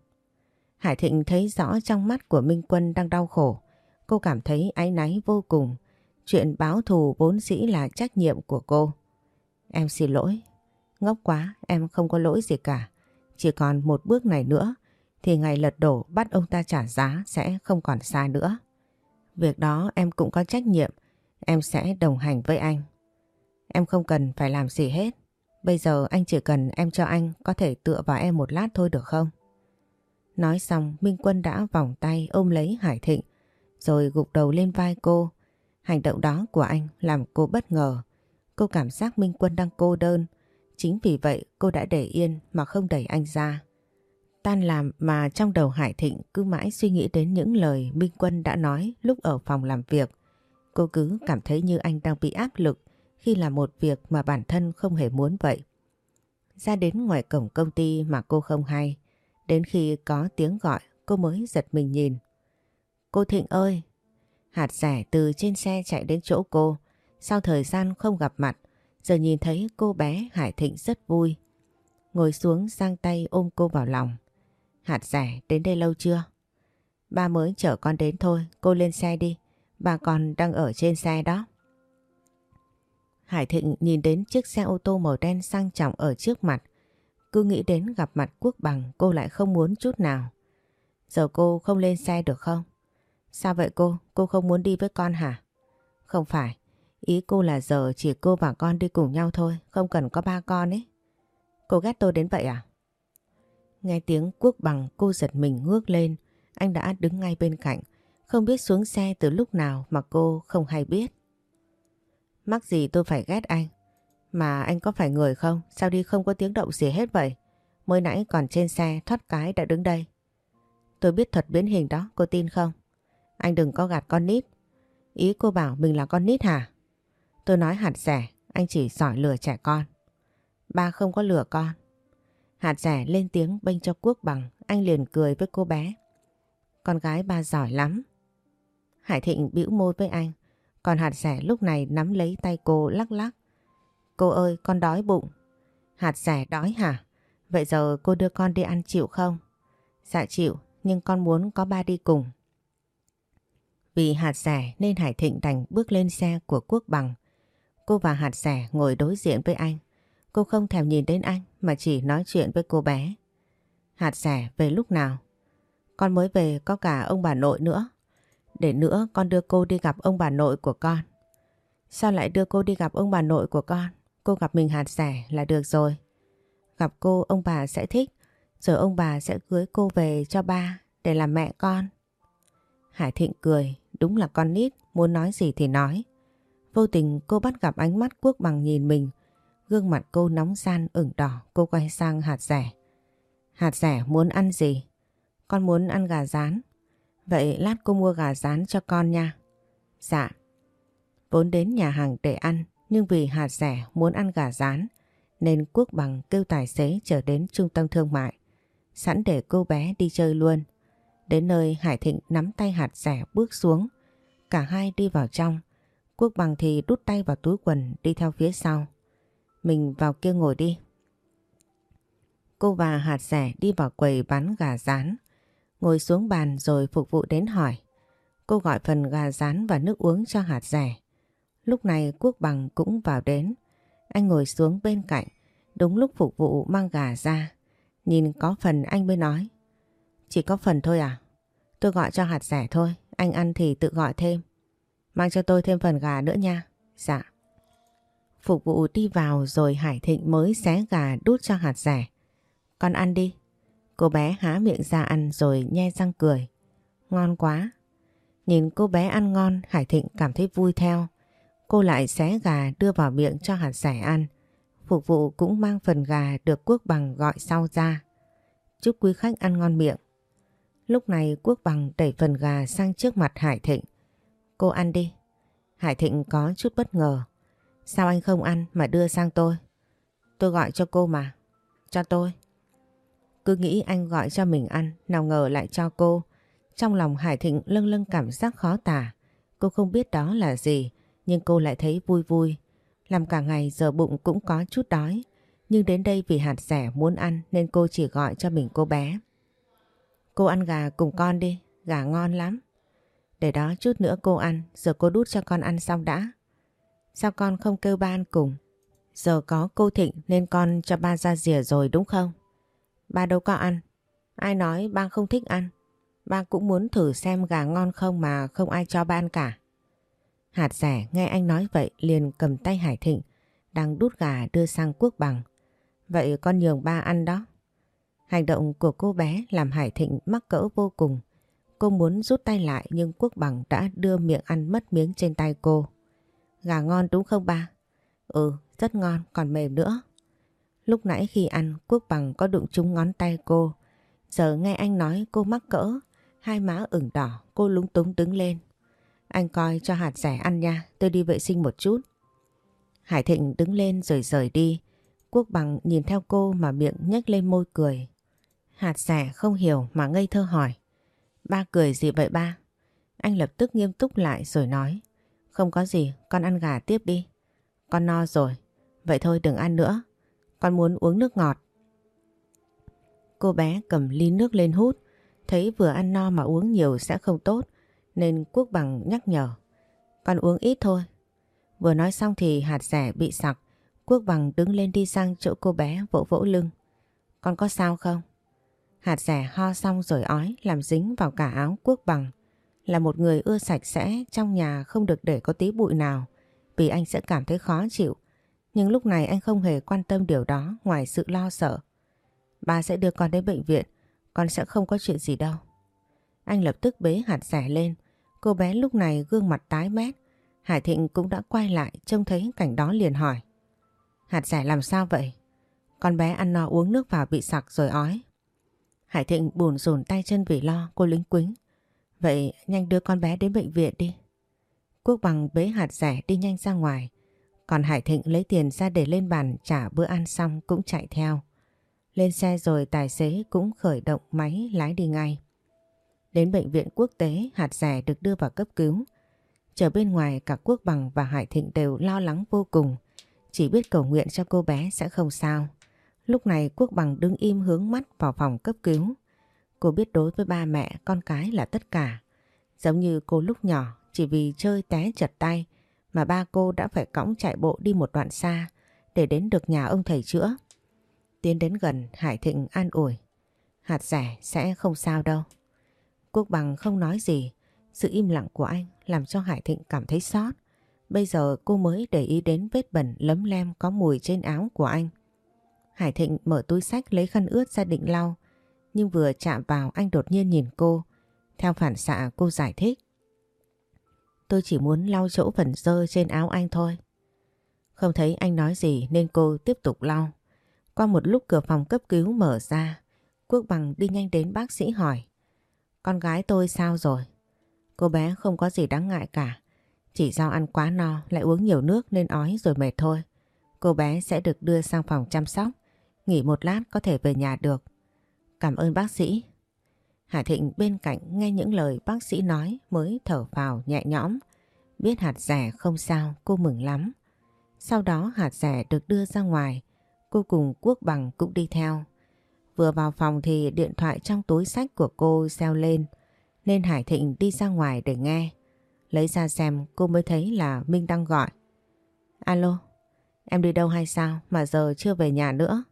Hải Thịnh thấy rõ trong mắt của Minh Quân đang đau khổ. Cô cảm thấy áy náy vô cùng. Chuyện báo thù vốn dĩ là trách nhiệm của cô. Em xin lỗi. Ngốc quá, em không có lỗi gì cả. Chỉ còn một bước này nữa thì ngày lật đổ bắt ông ta trả giá sẽ không còn xa nữa. Việc đó em cũng có trách nhiệm. Em sẽ đồng hành với anh. Em không cần phải làm gì hết. Bây giờ anh chỉ cần em cho anh có thể tựa vào em một lát thôi được không? Nói xong, Minh Quân đã vòng tay ôm lấy Hải Thịnh, rồi gục đầu lên vai cô. Hành động đó của anh làm cô bất ngờ. Cô cảm giác Minh Quân đang cô đơn. Chính vì vậy, cô đã để yên mà không đẩy anh ra. Tan làm mà trong đầu Hải Thịnh cứ mãi suy nghĩ đến những lời Minh Quân đã nói lúc ở phòng làm việc. Cô cứ cảm thấy như anh đang bị áp lực khi làm một việc mà bản thân không hề muốn vậy. Ra đến ngoài cổng công ty mà cô không hay. Đến khi có tiếng gọi cô mới giật mình nhìn. Cô Thịnh ơi! Hạt rẻ từ trên xe chạy đến chỗ cô. Sau thời gian không gặp mặt, giờ nhìn thấy cô bé Hải Thịnh rất vui. Ngồi xuống giang tay ôm cô vào lòng. Hạt rẻ đến đây lâu chưa? Ba mới chở con đến thôi, cô lên xe đi. Bà còn đang ở trên xe đó. Hải Thịnh nhìn đến chiếc xe ô tô màu đen sang trọng ở trước mặt. Cứ nghĩ đến gặp mặt quốc bằng, cô lại không muốn chút nào. Giờ cô không lên xe được không? Sao vậy cô? Cô không muốn đi với con hả? Không phải. Ý cô là giờ chỉ cô và con đi cùng nhau thôi. Không cần có ba con ấy. Cô ghét tôi đến vậy à? Nghe tiếng quốc bằng, cô giật mình ngước lên. Anh đã đứng ngay bên cạnh. Không biết xuống xe từ lúc nào mà cô không hay biết. Mắc gì tôi phải ghét anh. Mà anh có phải người không? Sao đi không có tiếng động gì hết vậy? Mới nãy còn trên xe thoát cái đã đứng đây. Tôi biết thuật biến hình đó, cô tin không? Anh đừng có gạt con nít. Ý cô bảo mình là con nít hả? Tôi nói hạt rẻ, anh chỉ giỏi lừa trẻ con. Ba không có lừa con. Hạt rẻ lên tiếng bênh cho quốc bằng, anh liền cười với cô bé. Con gái ba giỏi lắm. Hải Thịnh bĩu môi với anh, còn hạt rẻ lúc này nắm lấy tay cô lắc lắc. Cô ơi, con đói bụng. Hạt rẻ đói hả? Vậy giờ cô đưa con đi ăn chịu không? Dạ chịu, nhưng con muốn có ba đi cùng. Vì hạt rẻ nên Hải Thịnh đành bước lên xe của Quốc Bằng. Cô và hạt rẻ ngồi đối diện với anh. Cô không thèm nhìn đến anh mà chỉ nói chuyện với cô bé. Hạt rẻ về lúc nào? Con mới về có cả ông bà nội nữa. Để nữa con đưa cô đi gặp ông bà nội của con. Sao lại đưa cô đi gặp ông bà nội của con? Cô gặp mình hạt rẻ là được rồi. Gặp cô ông bà sẽ thích. Rồi ông bà sẽ cưới cô về cho ba để làm mẹ con. Hải Thịnh cười, đúng là con nít, muốn nói gì thì nói. Vô tình cô bắt gặp ánh mắt quốc bằng nhìn mình. Gương mặt cô nóng gian ửng đỏ, cô quay sang hạt rẻ. Hạt rẻ muốn ăn gì? Con muốn ăn gà rán. Vậy lát cô mua gà rán cho con nha. Dạ. Vốn đến nhà hàng để ăn, nhưng vì hạt rẻ muốn ăn gà rán, nên Quốc Bằng kêu tài xế trở đến trung tâm thương mại. Sẵn để cô bé đi chơi luôn. Đến nơi Hải Thịnh nắm tay hạt rẻ bước xuống. Cả hai đi vào trong. Quốc Bằng thì đút tay vào túi quần đi theo phía sau. Mình vào kia ngồi đi. Cô và hạt rẻ đi vào quầy bán gà rán. Ngồi xuống bàn rồi phục vụ đến hỏi. Cô gọi phần gà rán và nước uống cho hạt rẻ. Lúc này Quốc Bằng cũng vào đến. Anh ngồi xuống bên cạnh. Đúng lúc phục vụ mang gà ra. Nhìn có phần anh mới nói. Chỉ có phần thôi à? Tôi gọi cho hạt rẻ thôi. Anh ăn thì tự gọi thêm. Mang cho tôi thêm phần gà nữa nha. Dạ. Phục vụ đi vào rồi Hải Thịnh mới xé gà đút cho hạt rẻ. Con ăn đi. Cô bé há miệng ra ăn rồi nhe răng cười. Ngon quá. Nhìn cô bé ăn ngon, Hải Thịnh cảm thấy vui theo. Cô lại xé gà đưa vào miệng cho hạt sẻ ăn. Phục vụ cũng mang phần gà được Quốc Bằng gọi sau ra. Chúc quý khách ăn ngon miệng. Lúc này Quốc Bằng đẩy phần gà sang trước mặt Hải Thịnh. Cô ăn đi. Hải Thịnh có chút bất ngờ. Sao anh không ăn mà đưa sang tôi? Tôi gọi cho cô mà. Cho tôi. Cứ nghĩ anh gọi cho mình ăn, nào ngờ lại cho cô. Trong lòng Hải Thịnh lâng lâng cảm giác khó tả. Cô không biết đó là gì, nhưng cô lại thấy vui vui. Làm cả ngày giờ bụng cũng có chút đói. Nhưng đến đây vì hạt rẻ muốn ăn nên cô chỉ gọi cho mình cô bé. Cô ăn gà cùng con đi, gà ngon lắm. Để đó chút nữa cô ăn, giờ cô đút cho con ăn xong đã. Sao con không kêu ba ăn cùng? Giờ có cô Thịnh nên con cho ba ra rìa rồi đúng không? Ba đâu có ăn. Ai nói ba không thích ăn. Ba cũng muốn thử xem gà ngon không mà không ai cho ba ăn cả. Hạt rẻ nghe anh nói vậy liền cầm tay Hải Thịnh đang đút gà đưa sang Quốc Bằng. Vậy con nhường ba ăn đó. Hành động của cô bé làm Hải Thịnh mắc cỡ vô cùng. Cô muốn rút tay lại nhưng Quốc Bằng đã đưa miệng ăn mất miếng trên tay cô. Gà ngon đúng không ba? Ừ, rất ngon, còn mềm nữa. Lúc nãy khi ăn Quốc Bằng có đụng trúng ngón tay cô. Giờ nghe anh nói cô mắc cỡ, hai má ửng đỏ, cô lúng túng đứng lên. Anh coi cho hạt rẻ ăn nha, tôi đi vệ sinh một chút. Hải Thịnh đứng lên rồi rời đi. Quốc Bằng nhìn theo cô mà miệng nhếch lên môi cười. Hạt rẻ không hiểu mà ngây thơ hỏi. Ba cười gì vậy ba? Anh lập tức nghiêm túc lại rồi nói. Không có gì, con ăn gà tiếp đi. Con no rồi, vậy thôi đừng ăn nữa. Con muốn uống nước ngọt. Cô bé cầm ly nước lên hút, thấy vừa ăn no mà uống nhiều sẽ không tốt, nên Quốc Bằng nhắc nhở. Con uống ít thôi. Vừa nói xong thì hạt rẻ bị sặc, Quốc Bằng đứng lên đi sang chỗ cô bé vỗ vỗ lưng. Con có sao không? Hạt rẻ ho xong rồi ói làm dính vào cả áo Quốc Bằng. Là một người ưa sạch sẽ trong nhà không được để có tí bụi nào vì anh sẽ cảm thấy khó chịu. Nhưng lúc này anh không hề quan tâm điều đó ngoài sự lo sợ. Ba sẽ đưa con đến bệnh viện, con sẽ không có chuyện gì đâu. Anh lập tức bế hạt rẻ lên, cô bé lúc này gương mặt tái mét. Hải Thịnh cũng đã quay lại trông thấy cảnh đó liền hỏi. Hạt rẻ làm sao vậy? Con bé ăn no uống nước vào bị sặc rồi ói. Hải Thịnh buồn rùn tay chân vì lo cô lính quính. Vậy nhanh đưa con bé đến bệnh viện đi. Quốc bằng bế hạt rẻ đi nhanh ra ngoài. Còn Hải Thịnh lấy tiền ra để lên bàn trả bữa ăn xong cũng chạy theo. Lên xe rồi tài xế cũng khởi động máy lái đi ngay. Đến bệnh viện quốc tế, hạt rẻ được đưa vào cấp cứu. Chờ bên ngoài, cả Quốc bằng và Hải Thịnh đều lo lắng vô cùng. Chỉ biết cầu nguyện cho cô bé sẽ không sao. Lúc này, Quốc bằng đứng im hướng mắt vào phòng cấp cứu. Cô biết đối với ba mẹ, con cái là tất cả. Giống như cô lúc nhỏ, chỉ vì chơi té chật tay mà ba cô đã phải cõng chạy bộ đi một đoạn xa để đến được nhà ông thầy chữa. Tiến đến gần, Hải Thịnh an ủi. Hạt rẻ sẽ không sao đâu. Quốc bằng không nói gì. Sự im lặng của anh làm cho Hải Thịnh cảm thấy xót. Bây giờ cô mới để ý đến vết bẩn lấm lem có mùi trên áo của anh. Hải Thịnh mở túi sách lấy khăn ướt ra định lau, nhưng vừa chạm vào anh đột nhiên nhìn cô. Theo phản xạ, cô giải thích. Tôi chỉ muốn lau chỗ phần dơ trên áo anh thôi. Không thấy anh nói gì nên cô tiếp tục lau. Qua một lúc cửa phòng cấp cứu mở ra, Quốc Bằng đi nhanh đến bác sĩ hỏi. Con gái tôi sao rồi? Cô bé không có gì đáng ngại cả. Chỉ do ăn quá no lại uống nhiều nước nên ói rồi mệt thôi. Cô bé sẽ được đưa sang phòng chăm sóc. Nghỉ một lát có thể về nhà được. Cảm ơn bác sĩ. Hải Thịnh bên cạnh nghe những lời bác sĩ nói mới thở vào nhẹ nhõm. Biết hạt rẻ không sao cô mừng lắm. Sau đó hạt rẻ được đưa ra ngoài. Cô cùng Quốc Bằng cũng đi theo. Vừa vào phòng thì điện thoại trong túi sách của cô reo lên. Nên Hải Thịnh đi ra ngoài để nghe. Lấy ra xem cô mới thấy là Minh đang gọi. Alo, em đi đâu hay sao mà giờ chưa về nhà nữa?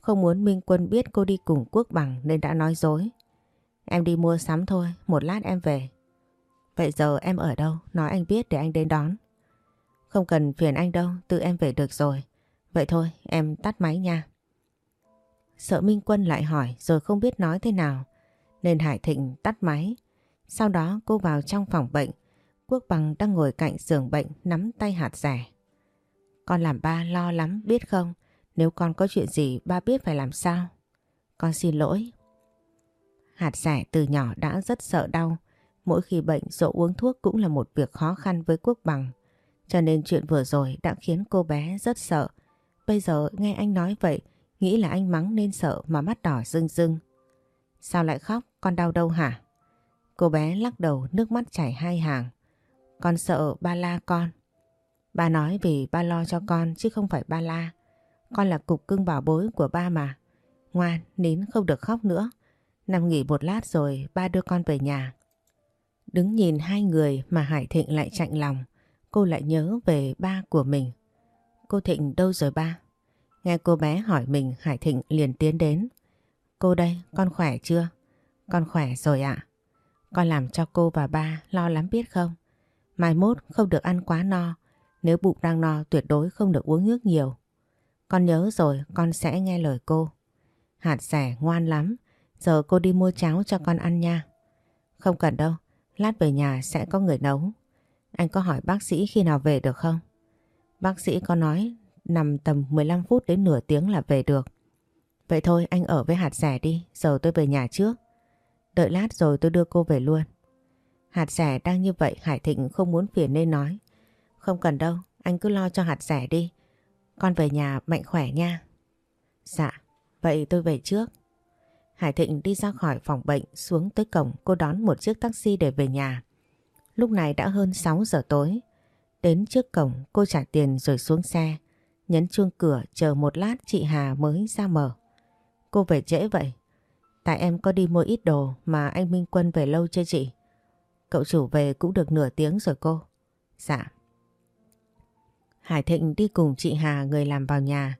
Không muốn Minh Quân biết cô đi cùng Quốc Bằng nên đã nói dối. Em đi mua sắm thôi, một lát em về. Vậy giờ em ở đâu? Nói anh biết để anh đến đón. Không cần phiền anh đâu, tự em về được rồi. Vậy thôi, em tắt máy nha. Sợ Minh Quân lại hỏi rồi không biết nói thế nào. Nên Hải Thịnh tắt máy. Sau đó cô vào trong phòng bệnh. Quốc Bằng đang ngồi cạnh giường bệnh nắm tay hạt rẻ. Con làm ba lo lắm biết không? Nếu con có chuyện gì ba biết phải làm sao? Con xin lỗi. Hạt rẻ từ nhỏ đã rất sợ đau. Mỗi khi bệnh dỗ uống thuốc cũng là một việc khó khăn với Quốc Bằng. Cho nên chuyện vừa rồi đã khiến cô bé rất sợ. Bây giờ nghe anh nói vậy, nghĩ là anh mắng nên sợ mà mắt đỏ rưng rưng. Sao lại khóc? Con đau đâu hả? Cô bé lắc đầu nước mắt chảy hai hàng. Con sợ ba la con. Ba nói vì ba lo cho con chứ không phải ba la. Con là cục cưng bảo bối của ba mà. Ngoan, nín không được khóc nữa. Nằm nghỉ một lát rồi ba đưa con về nhà. Đứng nhìn hai người mà Hải Thịnh lại chạnh lòng. Cô lại nhớ về ba của mình. Cô Thịnh đâu rồi ba? Nghe cô bé hỏi mình Hải Thịnh liền tiến đến. Cô đây, con khỏe chưa? Con khỏe rồi ạ. Con làm cho cô và ba lo lắm biết không? Mai mốt không được ăn quá no. Nếu bụng đang no tuyệt đối không được uống nước nhiều. Con nhớ rồi, con sẽ nghe lời cô. Hạt rẻ ngoan lắm. Giờ cô đi mua cháo cho con ăn nha. Không cần đâu, lát về nhà sẽ có người nấu. Anh có hỏi bác sĩ khi nào về được không? Bác sĩ có nói nằm tầm 15 phút đến nửa tiếng là về được. Vậy thôi anh ở với hạt rẻ đi, giờ tôi về nhà trước. Đợi lát rồi tôi đưa cô về luôn. Hạt rẻ đang như vậy Hải Thịnh không muốn phiền nên nói. Không cần đâu, anh cứ lo cho hạt rẻ đi. Con về nhà mạnh khỏe nha. Dạ, vậy tôi về trước. Hải Thịnh đi ra khỏi phòng bệnh, xuống tới cổng, cô đón một chiếc taxi để về nhà. Lúc này đã hơn 6 giờ tối. Đến trước cổng, cô trả tiền rồi xuống xe. Nhấn chuông cửa, chờ một lát chị Hà mới ra mở. Cô về trễ vậy. Tại em có đi mua ít đồ mà anh Minh Quân về lâu chưa chị? Cậu chủ về cũng được nửa tiếng rồi cô. Dạ. Hải Thịnh đi cùng chị Hà người làm vào nhà.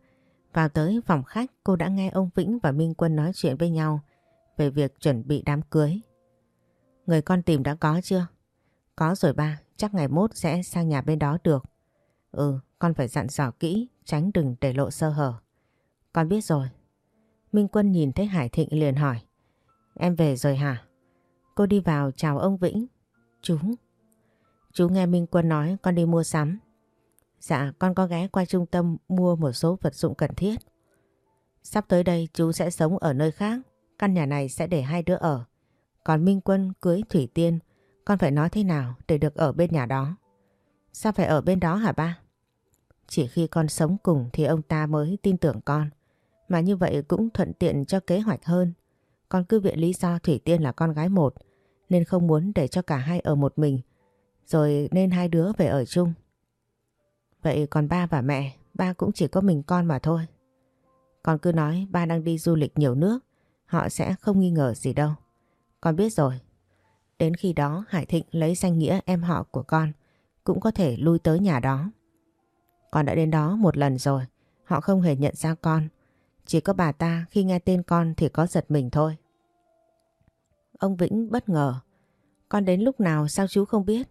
Vào tới phòng khách cô đã nghe ông Vĩnh và Minh Quân nói chuyện với nhau về việc chuẩn bị đám cưới. Người con tìm đã có chưa? Có rồi ba, chắc ngày mốt sẽ sang nhà bên đó được. Ừ, con phải dặn dò kỹ, tránh đừng để lộ sơ hở. Con biết rồi. Minh Quân nhìn thấy Hải Thịnh liền hỏi. Em về rồi hả? Cô đi vào chào ông Vĩnh. Chú. Chú nghe Minh Quân nói con đi mua sắm. Dạ con có ghé qua trung tâm mua một số vật dụng cần thiết. Sắp tới đây chú sẽ sống ở nơi khác. Căn nhà này sẽ để hai đứa ở. Còn Minh Quân cưới Thủy Tiên, con phải nói thế nào để được ở bên nhà đó? Sao phải ở bên đó hả ba? Chỉ khi con sống cùng thì ông ta mới tin tưởng con. Mà như vậy cũng thuận tiện cho kế hoạch hơn. Con cứ viện lý do Thủy Tiên là con gái một, nên không muốn để cho cả hai ở một mình. Rồi nên hai đứa về ở chung. Vậy còn ba và mẹ, ba cũng chỉ có mình con mà thôi. Con cứ nói ba đang đi du lịch nhiều nước, họ sẽ không nghi ngờ gì đâu. Con biết rồi. Đến khi đó Hải Thịnh lấy danh nghĩa em họ của con, cũng có thể lui tới nhà đó. Con đã đến đó một lần rồi, họ không hề nhận ra con. Chỉ có bà ta khi nghe tên con thì có giật mình thôi. Ông Vĩnh bất ngờ. Con đến lúc nào sao chú không biết?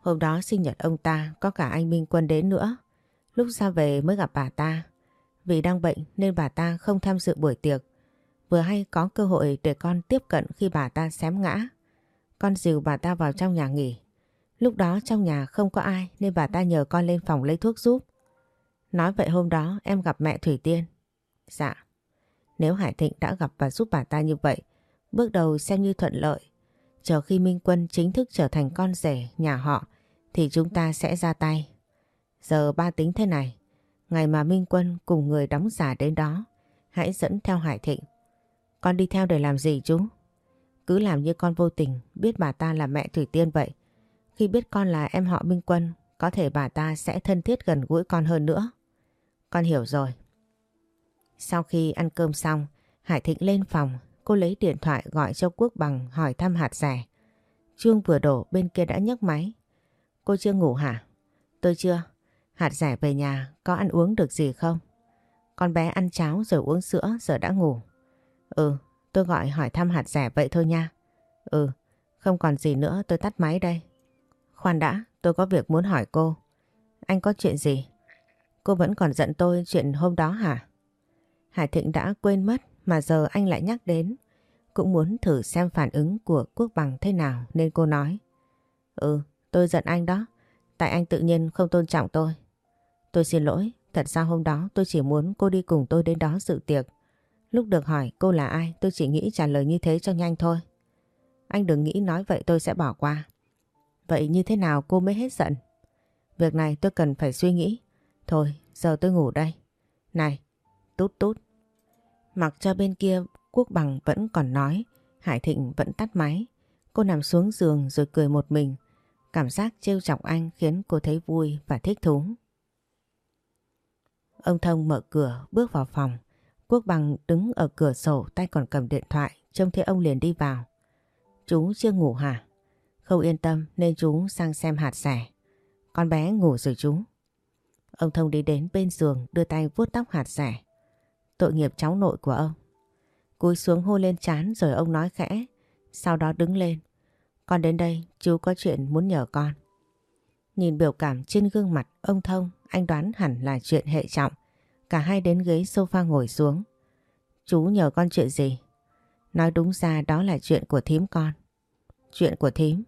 Hôm đó sinh nhật ông ta có cả anh Minh Quân đến nữa. Lúc ra về mới gặp bà ta. Vì đang bệnh nên bà ta không tham dự buổi tiệc. Vừa hay có cơ hội để con tiếp cận khi bà ta xém ngã. Con dìu bà ta vào trong nhà nghỉ. Lúc đó trong nhà không có ai nên bà ta nhờ con lên phòng lấy thuốc giúp. Nói vậy hôm đó em gặp mẹ Thủy Tiên. Dạ. Nếu Hải Thịnh đã gặp và giúp bà ta như vậy, bước đầu xem như thuận lợi. Chờ khi Minh Quân chính thức trở thành con rể nhà họ thì chúng ta sẽ ra tay. Giờ ba tính thế này, ngày mà Minh Quân cùng người đóng giả đến đó, hãy dẫn theo Hải Thịnh. Con đi theo để làm gì chú? Cứ làm như con vô tình biết bà ta là mẹ Thủy Tiên vậy. Khi biết con là em họ Minh Quân, có thể bà ta sẽ thân thiết gần gũi con hơn nữa. Con hiểu rồi. Sau khi ăn cơm xong, Hải Thịnh lên phòng, cô lấy điện thoại gọi cho Quốc Bằng hỏi thăm hạt rẻ. Chuông vừa đổ bên kia đã nhấc máy. Cô chưa ngủ hả? Tôi chưa. Hạt rẻ về nhà có ăn uống được gì không? Con bé ăn cháo rồi uống sữa giờ đã ngủ. Ừ, tôi gọi hỏi thăm hạt rẻ vậy thôi nha. Ừ, không còn gì nữa tôi tắt máy đây. Khoan đã, tôi có việc muốn hỏi cô. Anh có chuyện gì? Cô vẫn còn giận tôi chuyện hôm đó hả? Hải Thịnh đã quên mất mà giờ anh lại nhắc đến. Cũng muốn thử xem phản ứng của Quốc Bằng thế nào nên cô nói. Ừ, tôi giận anh đó. Tại anh tự nhiên không tôn trọng tôi. Tôi xin lỗi, thật ra hôm đó tôi chỉ muốn cô đi cùng tôi đến đó dự tiệc. Lúc được hỏi cô là ai tôi chỉ nghĩ trả lời như thế cho nhanh thôi. Anh đừng nghĩ nói vậy tôi sẽ bỏ qua. Vậy như thế nào cô mới hết giận? Việc này tôi cần phải suy nghĩ. Thôi, giờ tôi ngủ đây. Này, tút tút. Mặc cho bên kia Quốc Bằng vẫn còn nói, Hải Thịnh vẫn tắt máy. Cô nằm xuống giường rồi cười một mình. Cảm giác trêu chọc anh khiến cô thấy vui và thích thú. Ông Thông mở cửa bước vào phòng. Quốc Bằng đứng ở cửa sổ tay còn cầm điện thoại trông thấy ông liền đi vào. Chú chưa ngủ hả? Không yên tâm nên chú sang xem hạt rẻ. Con bé ngủ rồi chú. Ông Thông đi đến bên giường đưa tay vuốt tóc hạt rẻ. Tội nghiệp cháu nội của ông. Cúi xuống hôn lên chán rồi ông nói khẽ. Sau đó đứng lên. Con đến đây chú có chuyện muốn nhờ con. Nhìn biểu cảm trên gương mặt ông Thông anh đoán hẳn là chuyện hệ trọng. Cả hai đến ghế sofa ngồi xuống. Chú nhờ con chuyện gì? Nói đúng ra đó là chuyện của thím con. Chuyện của thím?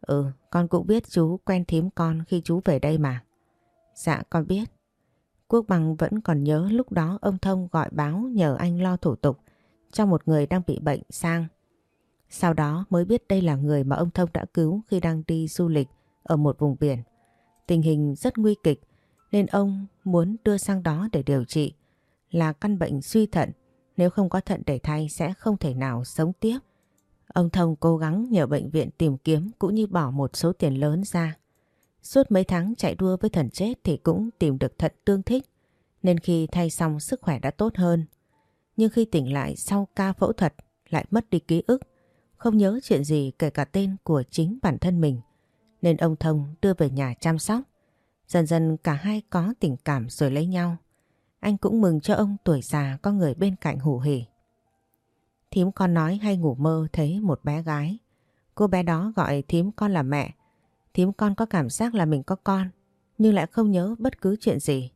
Ừ, con cũng biết chú quen thím con khi chú về đây mà. Dạ con biết. Quốc Bằng vẫn còn nhớ lúc đó ông Thông gọi báo nhờ anh lo thủ tục cho một người đang bị bệnh sang. Sau đó mới biết đây là người mà ông Thông đã cứu khi đang đi du lịch ở một vùng biển. Tình hình rất nguy kịch nên ông muốn đưa sang đó để điều trị. Là căn bệnh suy thận, nếu không có thận để thay sẽ không thể nào sống tiếp. Ông Thông cố gắng nhờ bệnh viện tìm kiếm cũng như bỏ một số tiền lớn ra. Suốt mấy tháng chạy đua với thần chết thì cũng tìm được thận tương thích, nên khi thay xong sức khỏe đã tốt hơn. Nhưng khi tỉnh lại sau ca phẫu thuật lại mất đi ký ức, không nhớ chuyện gì kể cả tên của chính bản thân mình, nên ông Thông đưa về nhà chăm sóc. Dần dần cả hai có tình cảm rồi lấy nhau. Anh cũng mừng cho ông tuổi già có người bên cạnh hủ hỉ. Thím con nói hay ngủ mơ thấy một bé gái. Cô bé đó gọi thím con là mẹ. Thím con có cảm giác là mình có con, nhưng lại không nhớ bất cứ chuyện gì.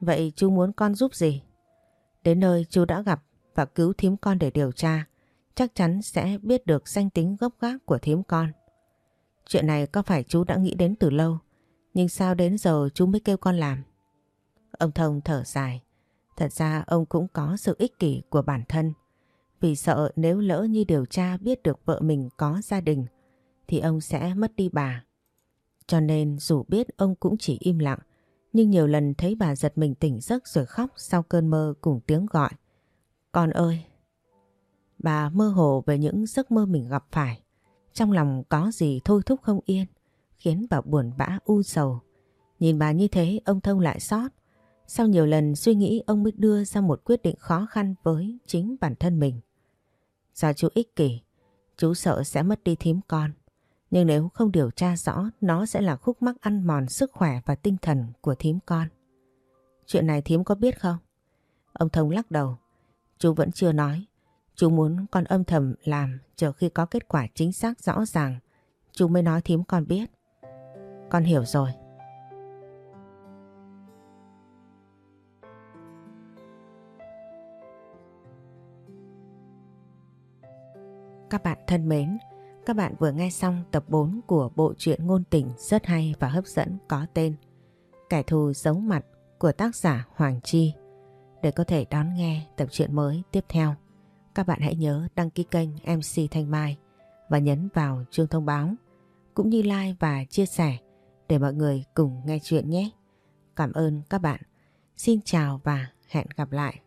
Vậy chú muốn con giúp gì? Đến nơi chú đã gặp và cứu thím con để điều tra, chắc chắn sẽ biết được danh tính gốc gác của thím con. Chuyện này có phải chú đã nghĩ đến từ lâu, nhưng sao đến giờ chú mới kêu con làm? Ông Thông thở dài. Thật ra ông cũng có sự ích kỷ của bản thân. Vì sợ nếu lỡ như điều tra biết được vợ mình có gia đình thì ông sẽ mất đi bà. Cho nên dù biết ông cũng chỉ im lặng nhưng nhiều lần thấy bà giật mình tỉnh giấc rồi khóc sau cơn mơ cùng tiếng gọi. Con ơi! Bà mơ hồ về những giấc mơ mình gặp phải. Trong lòng có gì thôi thúc không yên khiến bà buồn bã u sầu. Nhìn bà như thế ông Thông lại xót. Sau nhiều lần suy nghĩ ông mới đưa ra một quyết định khó khăn với chính bản thân mình. Do chú ích kỷ, chú sợ sẽ mất đi thím con. Nhưng nếu không điều tra rõ, nó sẽ là khúc mắc ăn mòn sức khỏe và tinh thần của thím con. Chuyện này thím có biết không? Ông Thông lắc đầu. Chú vẫn chưa nói. Chú muốn con âm thầm làm chờ khi có kết quả chính xác rõ ràng. Chú mới nói thím con biết. Con hiểu rồi. Các bạn thân mến, các bạn vừa nghe xong tập 4 của bộ truyện ngôn tình rất hay và hấp dẫn có tên Kẻ thù giấu mặt của tác giả Hoàng Chi. để có thể đón nghe tập truyện mới tiếp theo. Các bạn hãy nhớ đăng ký kênh MC Thanh Mai và nhấn vào chuông thông báo, cũng như like và chia sẻ để mọi người cùng nghe chuyện nhé. Cảm ơn các bạn. Xin chào và hẹn gặp lại.